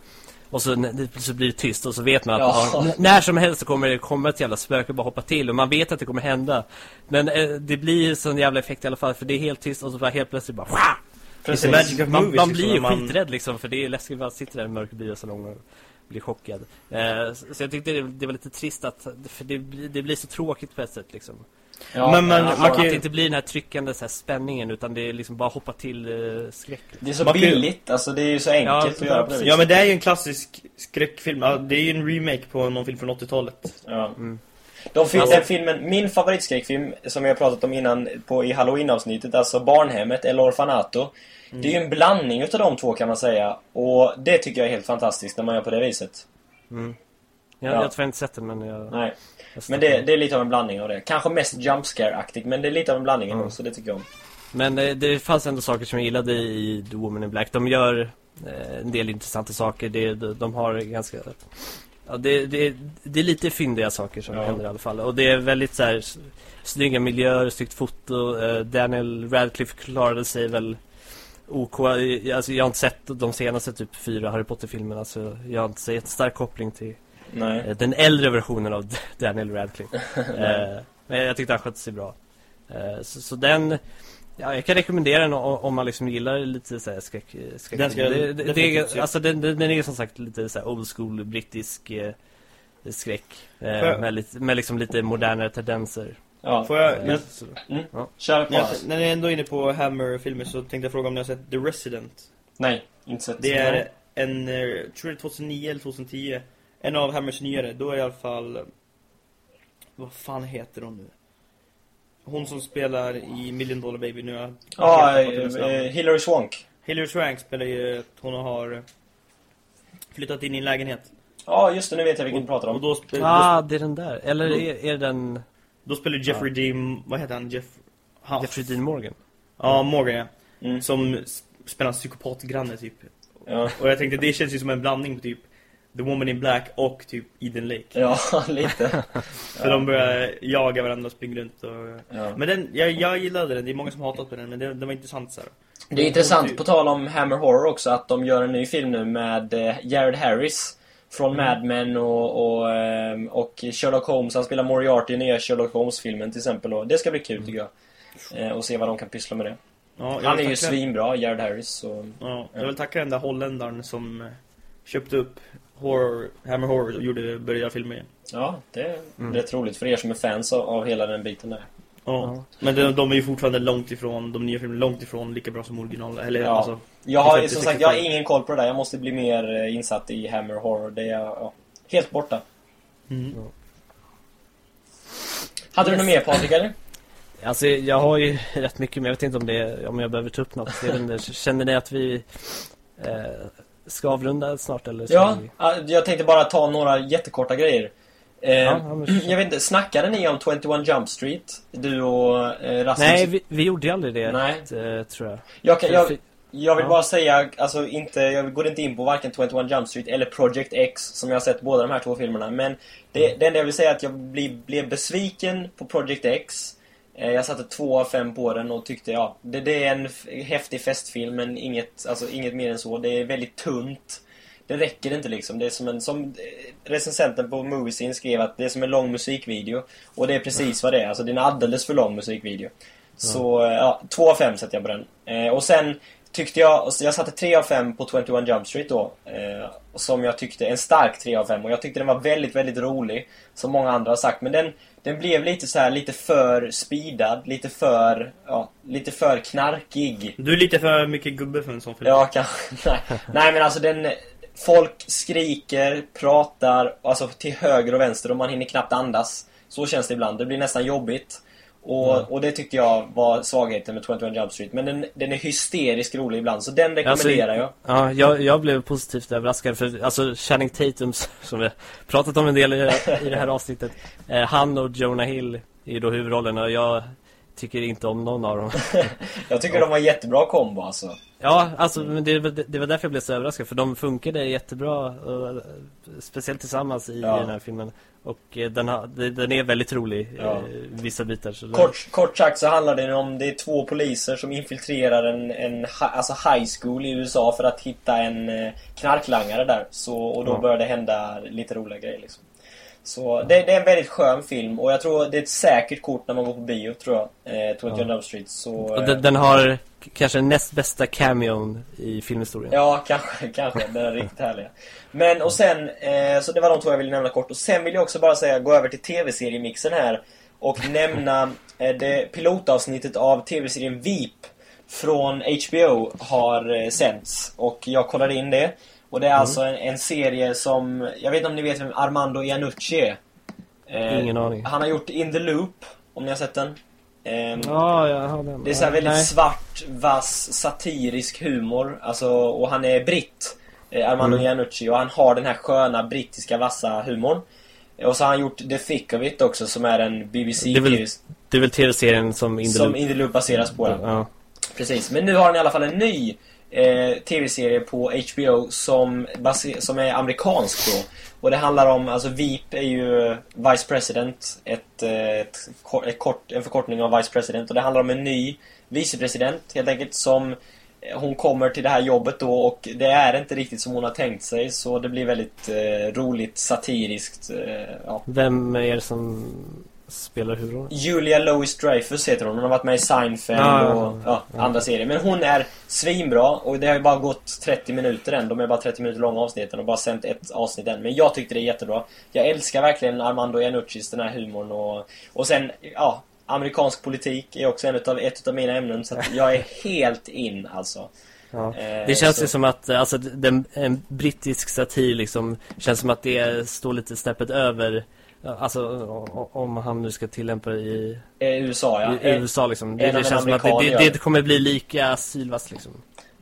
A: och så, så blir det tyst och så vet man att
B: Ja.
A: när som helst så kommer det komma ett jävla spöke och bara hoppa till och man vet att det kommer hända Men eh, det blir sån jävla effekt i alla fall för det är helt tyst och så bara helt plötsligt bara Wah!
C: Precis. Magic of
A: Man,
C: movies,
A: man
C: liksom,
A: blir ju
C: när man-
A: skiträdd liksom för det är läskigt att sitta där i en mörk biosalong och bli chockad. Eh, så, så jag tyckte det, det var lite trist att, för det, blir- det blir så tråkigt på ett sätt liksom.
B: Ja,
C: Men- men
B: alltså,
C: man
A: Att
C: kan ju-
A: det inte blir den här tryckande så här, spänningen utan det är liksom bara hoppa till eh, skräck.
B: Det är så
C: Man
B: billigt, alltså det är ju så enkelt
A: Ja,
B: att göra det
C: Ja men det är ju en klassisk skräckfilm, det är ju en remake på någon film från 80-talet
B: Ja.
A: Mm.
B: De fil-
A: Alltså-
B: filmen, min favoritskräckfilm som jag pratat om innan på, i Halloween-avsnittet, alltså Barnhemmet eller Orfanato. Det är ju en blandning utav de två kan man säga. Och det tycker jag är helt fantastiskt när man gör på det viset.
A: Jag,
B: Ja.
A: jag har tyvärr inte sett den men jag...
B: Nej. Men det, det är lite av en blandning av det. Kanske mest jump scare-aktigt, men det är lite av en blandning
A: Mm.
B: så det tycker jag om.
A: Men eh, det fanns ändå saker som jag gillade i The Woman in Black. De gör eh, en del intressanta saker. Det, de, de har ganska... Ja, det, det, det är lite fyndiga saker som
B: Ja.
A: händer i alla fall. Och det är väldigt så här snygga miljöer, snyggt foto. Eh, Daniel Radcliffe klarade sig väl OK. Alltså jag har inte sett de senaste typ fyra Harry Potter-filmerna så jag har inte så jättestark koppling till
B: Nej.
A: eh, den äldre versionen av Daniel Radcliffe. eh, men jag tyckte han skötte sig bra. Eh, så, så den... Ja, jag kan rekommendera den o- om man liksom gillar lite så här skräck, skräck.
C: Den ska jag
A: det, det, är, alltså den, den den är som sagt lite så här old school brittisk eh, skräck eh,
C: jag-
A: med, lite, med liksom lite modernare tendenser.
B: Ja.
C: Får jag,
A: Eh,
C: men,
A: så-
B: Kör på.
C: när, jag, när jag ändå är inne på Hammer-filmer så tänkte jag fråga om ni har sett The Resident
B: Nej, inte sett.
C: Det är en, eh, jag tror det är 2009 eller 2010 En av Hammers nyare, då är i alla fall Vad fan heter hon nu? Hon som spelar i Million Dollar Baby nu
B: Ja,
C: hennes namn.
B: eh, Hillary Swank.
C: Hilary Swank spelar ju att hon har flyttat in i en lägenhet
B: Ja, just det, nu vet jag vilken du pratar
C: och
B: om.
C: då,
A: Ah,
C: då,
A: det är den där. Eller
C: Då-
A: är, är den
C: då spelar Jeffrey Dean, vad heter han? Jeff... Han,
A: Jeffrey Dean Morgan?
C: Ja, Morgan ja.
B: Mm.
C: Som spelar en psykopatgranne typ
B: Ja.
C: Och jag tänkte det känns ju som en blandning på typ The Woman in Black och typ Eden Lake
B: ja, lite.
C: För de börjar jaga varandra och springer runt och...
B: Ja.
C: Men den, jag, jag gillade den, det är många som har hatat på den men det, det var intressant så här.
B: Det är intressant, på tal om Hammer Horror också, att de gör en ny film nu med eh, Jared Harris. Från Mad Men och, och, ehm, och Sherlock Holmes. Han spelar Moriarty i nya Sherlock Holmes-filmen till exempel. Och det ska bli kul tycker jag. Eh, och se vad de kan pyssla med det.
C: Ja,
B: Han är ju
C: tacka-
B: svinbra, Jared Harris. Så...
C: Ja, jag vill tacka den där holländaren som eh, köpte upp horror, Hammer Horror gjorde, började göra filmer igen.
B: Ja, det är
A: Mm.
B: rätt roligt för er som är fans av, av hela den biten där.
C: Ja.
A: Ja.
C: Men de, de är ju fortfarande långt ifrån, de nya filmerna långt ifrån lika bra som original. Eller
B: Ja.
C: alltså,
B: Jag har,
C: 50,
B: som sagt, jag har
C: 65.
B: ingen koll på det där. Jag måste bli mer eh, insatt i Hammer Horror. Det är ja, helt borta.
C: mm.
B: Hade du
A: Yes.
B: något mer Patrik, eller?
A: Alltså jag har ju rätt mycket men jag vet inte om, det, om jag behöver ta upp något. Känner ni att vi eh, ska avrunda snart eller?
B: Ja,
A: vi...
B: ja, jag tänkte bara ta några jättekorta grejer. Eh,
A: Ja, men-
B: jag vet inte, snackade ni om 21 Jump Street? Du och eh, Rasmus?
A: Nej, vi, vi gjorde aldrig det,
B: Nej.
A: eh, tror jag.
B: Jag, kan, jag, jag vill
A: Ja.
B: bara säga, alltså inte, jag går inte in på varken 21 Jump Street eller Project X som jag har sett båda de här två filmerna. Men det,
A: Mm.
B: det enda jag vill säga är att jag blir, blev besviken på Project X. Eh, Jag satte två av fem på den och tyckte, ja, det, det är en häftig festfilm men inget, alltså, inget mer än så. Det är väldigt tunt. Det räcker inte liksom. Det är som en, som eh, recensenten på Moviescene skrev att det är som en lång musikvideo. Och det är precis vad det är. Alltså det är en alldeles för lång musikvideo. Så, eh, ja, två av fem sätter jag på den. Eh, och sen tyckte jag, jag satte tre av fem på 21 Jump Street då. Eh, som jag tyckte, en stark tre av fem. Och jag tyckte den var väldigt, väldigt rolig. Som många andra har sagt. Men den, den blev lite så här, lite för speedad. Lite för, ja, lite för knarkig.
C: Du är lite för mycket gubbe för en sån film.
B: Ja, kanske. Nej. Nej, men alltså den... Folk skriker, pratar, alltså till höger och vänster och man hinner knappt andas. Så känns det ibland. Det blir nästan jobbigt. Och, och det tyckte jag var svagheten med 21 Jump Street. Men den, den är hysteriskt rolig ibland, så den rekommenderar jag.
A: Ja, jag, jag blev positivt överraskad för alltså Channing Tatum som vi pratat om en del i, i det här avsnittet eh, Han och Jonah Hill är då huvudrollen och jag tycker inte om någon av dem
B: Jag tycker de var jättebra kombo alltså.
A: Ja, alltså men det, var- det var därför jag blev så överraskad för de funkade jättebra och, Speciellt tillsammans i
B: Ja.
A: den här filmen Och eh, den, har, den är väldigt rolig
B: Ja.
A: eh, Vissa bitar så
B: Kort, kort sagt så handlar det om det är två poliser som infiltrerar en, en alltså high school i USA för att hitta en eh, knarklangare där. Så, och då
A: Ja.
B: börjar det hända lite roliga grejer liksom. Så det, det är en väldigt skön film och jag tror det är ett säkert kort när man går på bio tror jag. Eh, 21
A: Ja.
B: Street. Så,
A: Och den, den har kanske näst bästa cameon i filmhistorien
B: Ja, kanske, kanske. Den är riktigt härliga. Men och sen, eh, så det var de två jag ville nämna kort. Och sen vill jag också bara säga, gå över till tv-seriemixen här. Och nämna eh, det pilotavsnittet av tv-serien Veep från HBO har eh, sänts. Och jag kollade in det. Och det är alltså en, en serie som, jag vet inte om ni vet vem Armando Iannucci är? Eh,
A: Ingen aning.
B: Han har gjort In the Loop, om ni har sett den. Ehm,
A: Ja, jag har den
B: det är så väldigt
A: Nej.
B: svart, vass, satirisk humor. Alltså, och han är britt. Eh, Armando
A: Mm.
B: Iannucci. Och han har den här sköna brittiska vassa humorn. Eh, Och så har han gjort The Thick of It också som är en BBC
A: Det är väl väl tv-serien som In the
B: som
A: Loop
B: In the Loop baseras på. Ja.
A: ja.
B: Precis. Men nu har han i alla fall en ny eh, tv-serie på HBO som, som är amerikansk då. Och det handlar om, alltså Veep är ju Vice President, ett, eh, ett, ett kort, en förkortning av Vice President. Och det handlar om en ny vicepresident helt enkelt som eh, hon kommer till det här jobbet då och det är inte riktigt som hon har tänkt sig så det blir väldigt eh, roligt, satiriskt. Eh, ja.
A: Vem är det som spelar huvudrollen?
B: Julia Louis Dreyfus heter hon. Hon har varit med i Seinfeld
A: Ja,
B: och ja, andra serier. Men hon är svinbra och det har ju bara gått 30 minuter än. De är bara 30 minuter långa avsnitten och bara sänt ett avsnitt än. Men jag tyckte det är jättebra. Jag älskar verkligen Armando Iannuccis, den här humorn och, och sen, ja, amerikansk politik är också en utav, ett utav mina ämnen. Så att jag är helt in alltså.
A: Ja.
B: Eh,
A: Det känns ju som att alltså, den, en brittisk satir liksom Känns som att det står lite snäppet över Alltså om han nu ska tillämpa det i,
B: USA ja.
A: i USA liksom Det, det känns som att det, det, kommer bli lika sylvast liksom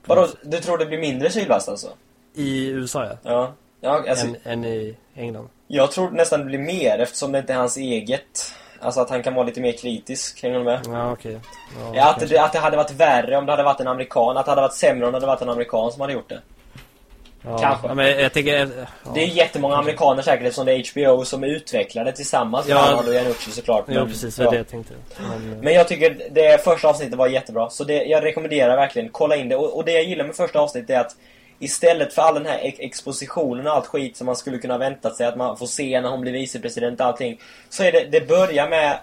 B: Vadå, du tror det blir mindre sylvast alltså?
A: I USA ja,
B: Ja. Ja, alltså,
A: än, än i England
B: Jag tror nästan det blir mer eftersom det inte är hans eget. Alltså att han kan vara lite mer kritisk, hänger du med?
A: Ja okej ja,
B: Ja, att, det, att det hade varit värre om det hade varit en amerikan. Att det hade varit sämre om det hade varit en amerikan som hade gjort det.
A: Ja.
B: kanske.
A: ja, men jag tänker ja.
B: Det är jättemånga amerikaner säkert eftersom det är HBO som utvecklar det tillsammans med
A: Ja.
B: Arnold Iannucci såklart.
A: Jo precis, det
B: ja.
A: det jag tänkte men,
B: Men jag tycker det första avsnittet var jättebra. Så det, jag rekommenderar verkligen, kolla in det. Och, och det jag gillar med första avsnittet är att Istället för all den här ex- expositionen och allt skit som man skulle kunna vänta sig att man får se när hon blir vicepresident och allting. Så är det, det börjar med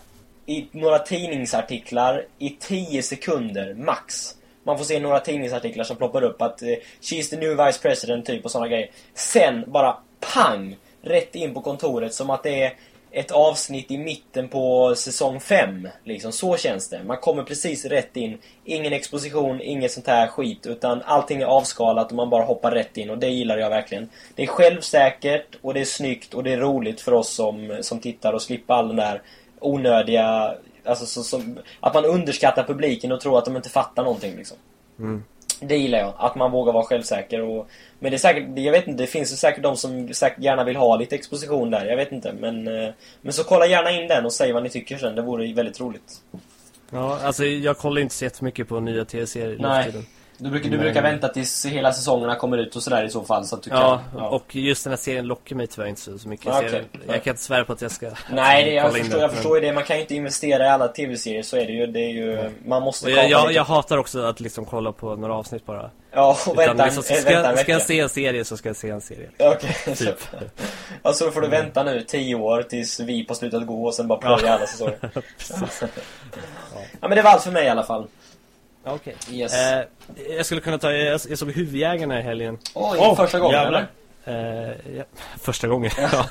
B: i några tidningsartiklar i 10 sekunder max. Man får se några tidningsartiklar som ploppar upp att eh, She's the new vice president typ och sådana grejer. Sen bara pang! Rätt in på kontoret som att det är ett avsnitt i mitten på säsong 5. Liksom, så känns det. Man kommer precis rätt in. Ingen exposition, inget sånt här skit. Utan allting är avskalat och man bara hoppar rätt in. Och det gillar jag verkligen. Det är självsäkert och det är snyggt och det är roligt för oss som, som tittar och slippa all den där onödiga... Alltså så, som, att man underskattar publiken och tror att de inte fattar någonting liksom.
A: Mm.
B: Det gillar jag, att man vågar vara självsäker och... Men det är säkert, jag vet inte, det finns ju säkert de som säkert gärna vill ha lite exposition där, jag vet inte. Men, eh, men så kolla gärna in den och säg vad ni tycker sen, det vore väldigt roligt.
A: Ja, alltså jag kollar inte så jättemycket på nya tv-serier nu
B: Nej.
A: för tiden.
B: Du brukar, du
A: Men-
B: brukar vänta tills hela säsongerna kommer ut och sådär i så fall, så att du
A: Ja,
B: kan...
A: och just den här serien lockar mig tyvärr inte så så mycket.
B: Ja, okej.
A: jag, jag kan inte svära på att jag ska
B: Nej, det, jag, förstår,
A: det,
B: jag förstår ju det. Man kan ju inte investera i alla tv-serier, så är det ju. Det är ju man måste
A: jag, jag, jag hatar också att liksom kolla på några avsnitt bara.
B: Ja, och vänta,
A: liksom, ska,
B: vänta en
A: ska jag se en serie så ska jag se en serie.
B: Ja, Okej,
A: Typ.
B: Alltså då får du vänta nu tio år tills vi på slutat gå och sen bara plöja alla säsonger. ja men det var allt för mig i alla fall.
A: Okej.
B: Yes.
A: Eh, jag skulle kunna ta, jag, jag såg Huvudjägarna i helgen.
B: Oj,
C: Åh,
B: första gången
C: jävlar.
B: eller?
A: Eh, ja, första gången. ja.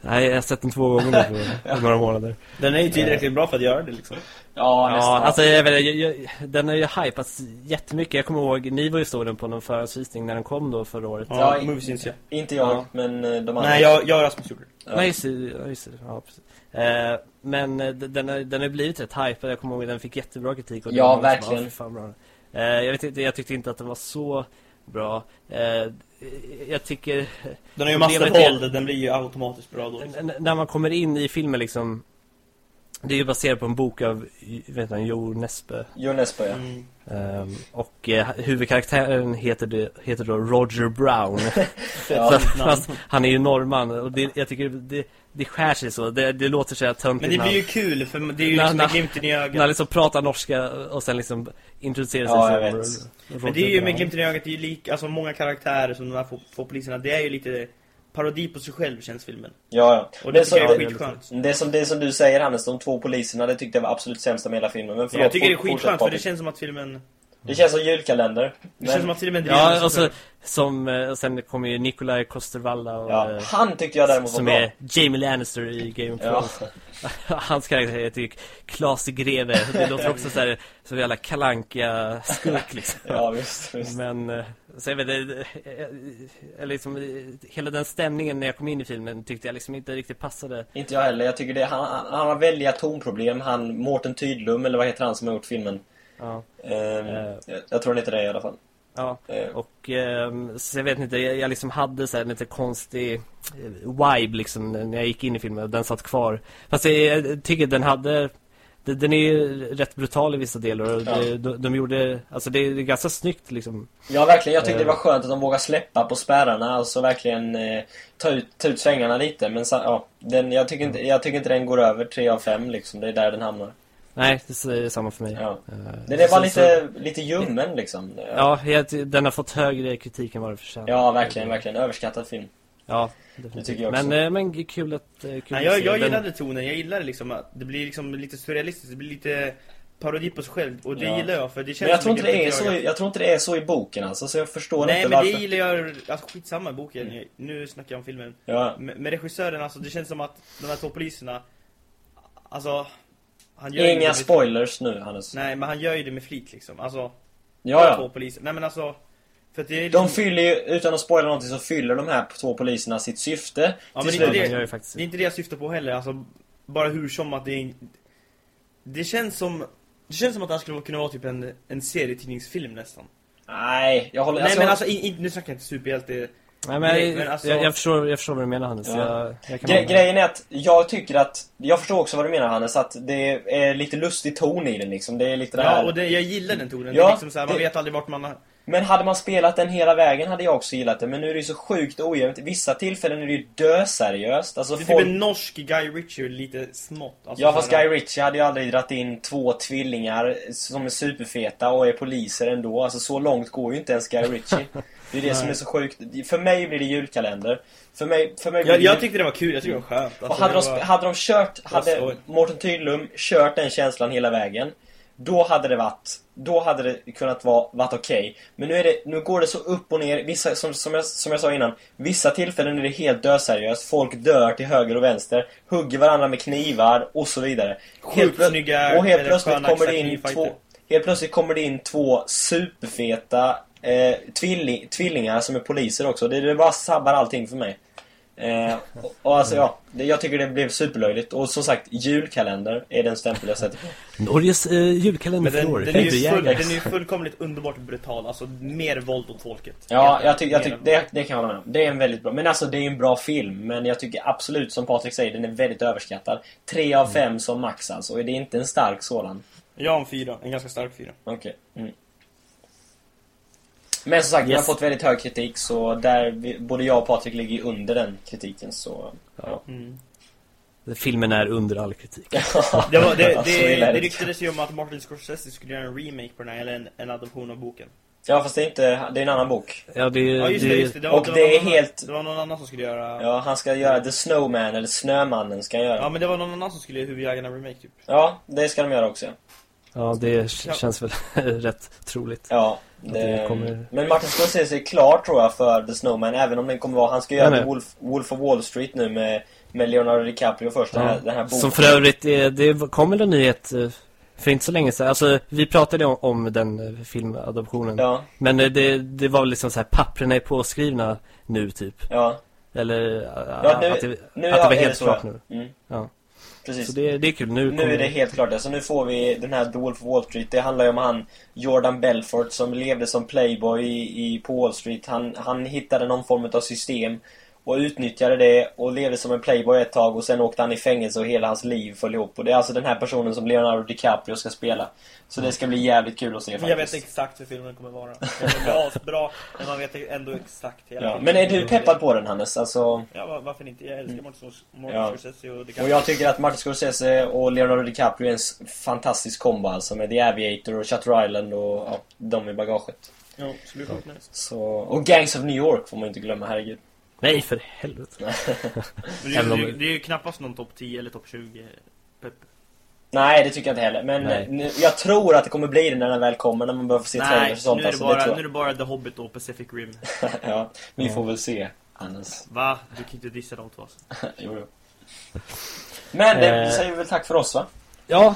A: Nej, jag har sett den två gånger nu på några månader.
C: Den är ju tillräckligt bra för att göra det liksom.
B: Ja, nästan.
A: Ja, alltså jag, vet, jag, jag, den har ju hypats jättemycket. Jag kommer ihåg, ni var ju stod den på någon förhandsvisning när den kom då förra året.
C: Ja,
B: Ja,
C: Movies syns jag.
B: Inte jag,
A: Ja.
B: men eh, de andra.
C: Nej, jag, jag och Rasmus gjorde det.
B: Ja.
A: Nej, just ja, just. Ja, precis. Eh, men eh, den, har, den har blivit rätt hypad. Jag kommer ihåg den fick jättebra kritik. Och det
B: Ja, verkligen.
A: bara, "Fy fan bra. Eh, jag, vet inte, jag tyckte inte att den var så bra. Jag tycker...
C: Den har ju massor
A: är-
C: våld, den blir ju automatiskt bra då. Liksom.
A: När man kommer in i filmen liksom Det är ju baserat på en bok av vet du, Jo Nesbø
B: Jo Nesbø, ja.
C: Mm.
A: Ehm, Och eh, huvudkaraktären heter, det, heter då Roger Brown
B: Ja,
A: Fast- han är ju norrman och det, jag tycker det, det skär sig så Det, det låter så här töntigt
C: Men det blir ju
A: han-
C: kul, för det är ju
A: När-
C: liksom med glimten i
A: När han
C: ögat.
A: liksom pratar norska och sen liksom introducerar sig
B: Ja, jag
A: som. Roger
C: Men det är ju med glimten i ögat, det är ju lik, alltså många karaktärer som de här två, två poliserna, det är ju lite parodi på sig själv känns filmen.
B: Ja, ja.
C: Och
B: det,
C: det jag är
B: så,
C: skitskönt.
B: det, är som, det som du säger Hannes, de två poliserna, det tyckte jag var absolut sämsta med hela filmen. Men förlåt,
C: jag tycker det är skitskönt för det känns som att filmen,
B: Det känns som julkalender.
C: det
B: Men,
C: känns som att filmen
A: Ja, och så,
C: själv.
A: som, eh, och sen kommer ju Nikolaj Kostervalla och,
B: ja,
A: eh,
B: han tyckte jag däremot var
A: Som
B: bra.
A: är Jamie Lannister i Game of
B: Ja.
A: Thrones Hans karaktär heter ju Klas Greve Det låter också så här Så jävla kalanka skurk liksom
B: ja, visst, visst.
A: Men eh, Så jag vet inte eh, eh, liksom, eh, Hela den stämningen när jag kom in i filmen Tyckte jag liksom inte riktigt passade
B: Inte jag heller. Jag tycker det, han, han, har väldiga tonproblem. Han, Mårten Tydlum, eller vad heter han som har gjort filmen?
A: Ja,
B: Ehm,
A: Eh.
B: jag, tror han heter det i alla fall.
A: ja.
B: Eh,
A: Och ehm, så jag vet inte, jag, jag liksom hade så här lite konstig eh, vibe liksom när jag gick in i filmen och den satt kvar. Fast jag, jag tycker den hade den är ju rätt brutal i vissa delar och
B: Ja.
A: det, de, de gjorde, alltså det är ganska snyggt liksom.
B: Ja, verkligen. Jag tyckte det
A: Eh.
B: var skönt att de vågade släppa på spärrarna. Alltså verkligen eh, ta, ut, ta ut svängarna lite. Men ja, den, jag, tycker inte, jag tycker inte den går över 3 av 5 liksom. Det är där den hamnar.
A: Nej, det är samma för mig.
B: Ja.
A: Eh,
B: Den är bara
A: så-
B: lite, lite ljummen liksom.
A: Ja, den har fått högre kritik än vad det förtjänar.
B: Ja, verkligen, verkligen. Överskattad film.
A: Ja,
B: Det tycker jag också.
A: Men, eh, men kul att... eh, Kul
C: Nej,
A: att
C: jag,
A: se.
C: jag
A: Den-
C: gillade tonen, jag gillade liksom att det blir liksom lite surrealistiskt, det blir lite parodi på sig själv och det
B: Ja.
C: gillar jag för det känns
B: Men jag tror, inte det är så, i- jag tror inte det är så i boken alltså, så jag förstår
C: Nej
B: inte
C: men
B: varför.
C: det gillar jag, alltså skitsamma i boken, nu snackar jag om filmen.
B: Ja,
C: Med, med regissören, alltså det känns som att de här två poliserna, alltså han gör
B: Inga
C: med-
B: spoilers nu, Hannes.
C: Nej men han gör ju det med flit liksom, alltså
B: Ja,
C: två
B: ja.
C: poliser, nej men alltså
B: De
C: liksom,
B: fyller ju, utan att spoila någonting, så fyller de här två poliserna sitt syfte.
C: Ja,
B: till
C: men inte det-
A: de gör ju faktiskt
C: Det är inte det jag syftar på heller, alltså bara hur som att det är Det känns som Det känns som att det här skulle kunna vara typ en, en serietidningsfilm nästan
B: Nej, jag håller...
C: Nej men alltså, in, in, nu snackar jag inte superhjälte
A: Nej, men,
C: Nej,
A: jag,
C: men alltså-
A: jag, jag, förstår, jag förstår vad du menar Hannes.
B: Ja.
A: Jag, jag kan
B: Gre- grejen är att jag tycker att, jag förstår också vad du menar Hannes, att det är lite lustig ton i den liksom. Det är lite det här.
C: Ja och det, jag gillar den tonen, det
B: Ja,
C: är liksom så här, man
B: det-
C: vet aldrig vart man har
B: Men hade man spelat den hela vägen hade jag också gillat det. Men nu är det ju så sjukt ojämnt. Vissa tillfällen är det ju döseriöst. Alltså
C: Det är
B: folk...
C: typ en norsk Guy Ritchie lite smått alltså,
B: Ja fast Guy Ritchie hade ju aldrig dragit in två tvillingar som är superfeta och är poliser ändå. Alltså så långt går ju inte ens Guy Ritchie. Det är det som är så sjukt. För mig blir det julkalender. För mig, för mig
C: jag,
B: det
C: jag tyckte det var kul, jag tyckte det var skönt
B: Och
C: alltså,
B: hade
C: det
B: de,
C: var...
B: hade de kört, hade. Mårten Tydlum kört den känslan hela vägen Då hade det varit Då hade det kunnat vara varit okej. Men nu är det Nu går det så upp och ner. Vissa, som, som, jag, som jag sa innan Vissa tillfällen är det helt döseriöst. Folk dör till höger och vänster Hugger varandra med knivar och så vidare.
C: Snygga
B: Och helt plötsligt kommer det in två Helt plötsligt kommer det in två superfeta eh, tvilling, tvillingar som är poliser också. Det, det bara sabbar allting för mig. Eh, och, och alltså ja, det, jag tycker det blev superlöjligt. Och som sagt, julkalender är den stämpel jag sätter på.
A: Norges eh, julkalender
C: Men
A: för
C: den,
A: år.
C: den, är ju full, den är ju fullkomligt underbart brutal, alltså mer våld åt folket.
B: Ja, jag tycker, jag tycker det, det kan jag hålla med om. Det är en väldigt bra, men alltså det är en bra film. Men jag tycker absolut, som Patrik säger, den är väldigt överskattad. Tre av fem som max alltså, och det är inte en stark sådan.
C: Jag har en fyra, en ganska stark fyra.
B: Okej. Mm. Men som sagt, vi har
A: Yes.
B: fått väldigt hög kritik så där vi, både jag och Patrik ligger under den kritiken så... Ja.
C: Mm.
A: Filmen är under all kritik.
C: Det, var, det, det, det
B: det.
C: ryktades ju om att Martin Scorsese skulle göra en remake på den här, eller en, en adoption av boken.
B: ja, fast det är inte... Det är en annan bok.
A: Ja, det,
C: Ja just det, just det. det var,
B: och
C: det
B: det
C: var
B: är
C: någon
B: helt-
C: det var någon annan som skulle göra...
B: Ja, han ska göra The Snowman, eller Snömannen ska han göra.
C: Ja men det var någon annan som skulle göra Huvudjägarna remake typ.
B: Ja, det ska de göra också.
A: Ja, det känns väl rätt troligt.
B: Ja, det...
A: det kommer-
B: Men Martin Scorsese är klar tror jag för The Snowman, även om den kommer vara... Han ska göra
A: Nej.
B: Wolf, Wolf of Wall Street nu med, med Leonardo DiCaprio först, den, här, den här boken.
A: Som för övrigt, är, det kom väl en nyhet eh, för inte så länge sedan. Alltså, vi pratade om, om den eh, filmadoptionen.
B: Ja,
A: Men eh, det, det var liksom så här, papperna är påskrivna nu typ.
B: ja.
A: Eller
B: Ja, nu,
A: att det,
B: nu
A: att det
B: ja,
A: var
B: är
A: helt klart
B: ja.
A: nu.
B: Mm,
A: Ja.
B: Precis.
A: Så det, det är kul. Nu,
B: Nu
A: kommer,
B: är det helt klart. Alltså nu får vi den här Wolf of Wall Street. Det handlar ju om han Jordan Belfort som levde som playboy i, i, på Wall Street. Han, han hittade någon form av system och utnyttjade det och levde som en playboy ett tag och sen åkte han i fängelse och hela hans liv föll ihop. Och det är alltså den här personen som Leonardo DiCaprio ska spela. Så det ska bli jävligt kul att se
C: Men jag vet
B: faktiskt.
C: exakt hur filmen kommer vara. Den bli asbra, men man vet ändå exakt hela
B: Ja.
C: filmen.
B: Men är du peppad på den Hannes? Alltså,
C: Ja, va- varför inte? Jag älskar Martin
B: Ja.
C: Martin Scorsese och DiCaprio.
B: och jag tycker att Martin Scorsese och Leonardo DiCaprio är en fantastisk kombo alltså med The Aviator och Shutter Island och ja, de i bagaget.
C: Ja, så blir det nice.
B: Så, och Gangs of New York får man inte glömma, herregud.
A: Nej, för helvete.
C: Det, är
A: om-
C: ju- det är ju knappast någon topp 10 eller topp 20 pepp.
B: Nej, det tycker jag inte heller. Men
A: Nej.
B: nu, jag tror att det kommer bli det när den väl kommer, när man börjar få se
C: Nej,
B: trailers och sånt.
C: nu är, det
B: alltså,
C: bara,
B: det tror
C: nu är det bara The Hobbit och Pacific Rim.
B: ja, vi
A: Ja.
B: får väl se, Hannes.
C: Va? Du kan inte dissa de två alltså.
B: jo, jo. Men det
A: Eh.
B: säger vi väl tack för oss, va?
A: Ja,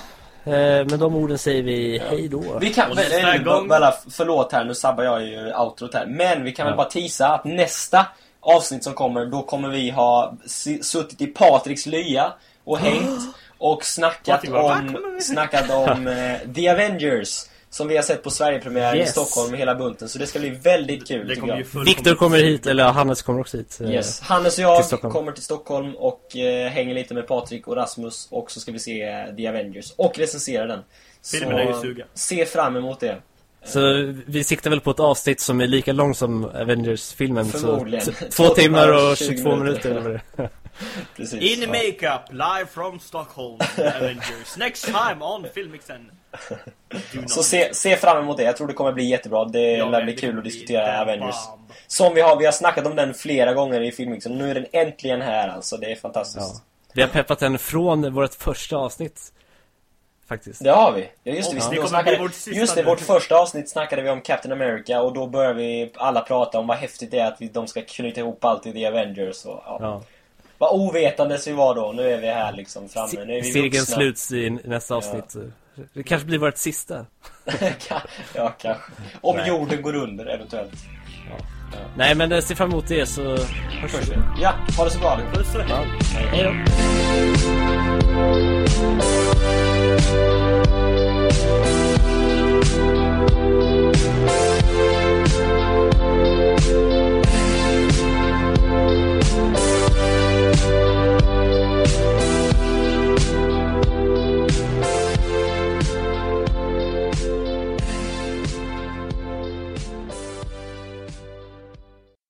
A: eh, med de orden säger vi hej då.
B: Vi kan
C: Och
B: väl, eh,
C: gång-
B: bara, förlåt här, nu sabbar jag ju outrot här. Men vi kan väl
A: Ja.
B: bara tisa att nästa avsnitt som kommer, då kommer vi ha suttit i Patriks lya och hängt och snackat
C: Patrik bara, "Va?
B: om,
C: Kommer vi?"
B: snackat om eh, The Avengers. Som vi har sett på Sverigepremiär i
A: Yes.
B: Stockholm med hela bunten. Så det ska bli väldigt kul,
C: Det kommer
B: jag.
A: Viktor kommer hit, eller Hannes kommer också hit. eh,
B: Yes. Hannes och
A: till
B: jag
A: Stockholm.
B: kommer till Stockholm och eh, hänger lite med Patrik och Rasmus och så ska vi se The Avengers och recensera den.
C: Filmen är ju suga.
B: se fram emot det.
A: Så vi siktar väl på ett avsnitt som är lika långt som Avengers-filmen. Så
B: Förmodligen.
A: två timmar och 22 minuter eller vad det är.
B: Precis.
C: In
B: Ja.
C: makeup, live from Stockholm, Avengers. Next time on Filmixen.
B: Så se, se fram emot det. Jag tror det kommer bli jättebra. Det
C: Ja,
B: lär bli kul att diskutera Avengers.
C: bam.
B: Som vi har, vi har snackat om den flera gånger i filmmixen. Nu är den äntligen här alltså. Det är fantastiskt.
A: Ja. Vi har peppat den från vårt första avsnitt. Faktiskt.
B: Det har vi. Ja, just det. Vi
C: kommer
B: snackade, just det, vårt första avsnitt snackade vi om Captain America och då började vi alla prata om vad häftigt det är att vi, de ska knyta ihop allt i The Avengers och ja.
A: Ja.
B: Vad ovetandes vi var då. Nu är vi här liksom framme. Nu är vi
A: Cirkeln
B: vuxna.
A: sluts i nästa avsnitt. Det kanske blir vårt sista.
B: ja, kanske. Om
A: Nej.
B: jorden går under eventuellt.
A: Nej, men eh, se fram emot det så hörs vi.
B: Ja, ha det så bra.
C: Puss och hej.
A: Ja. Hej då. Thank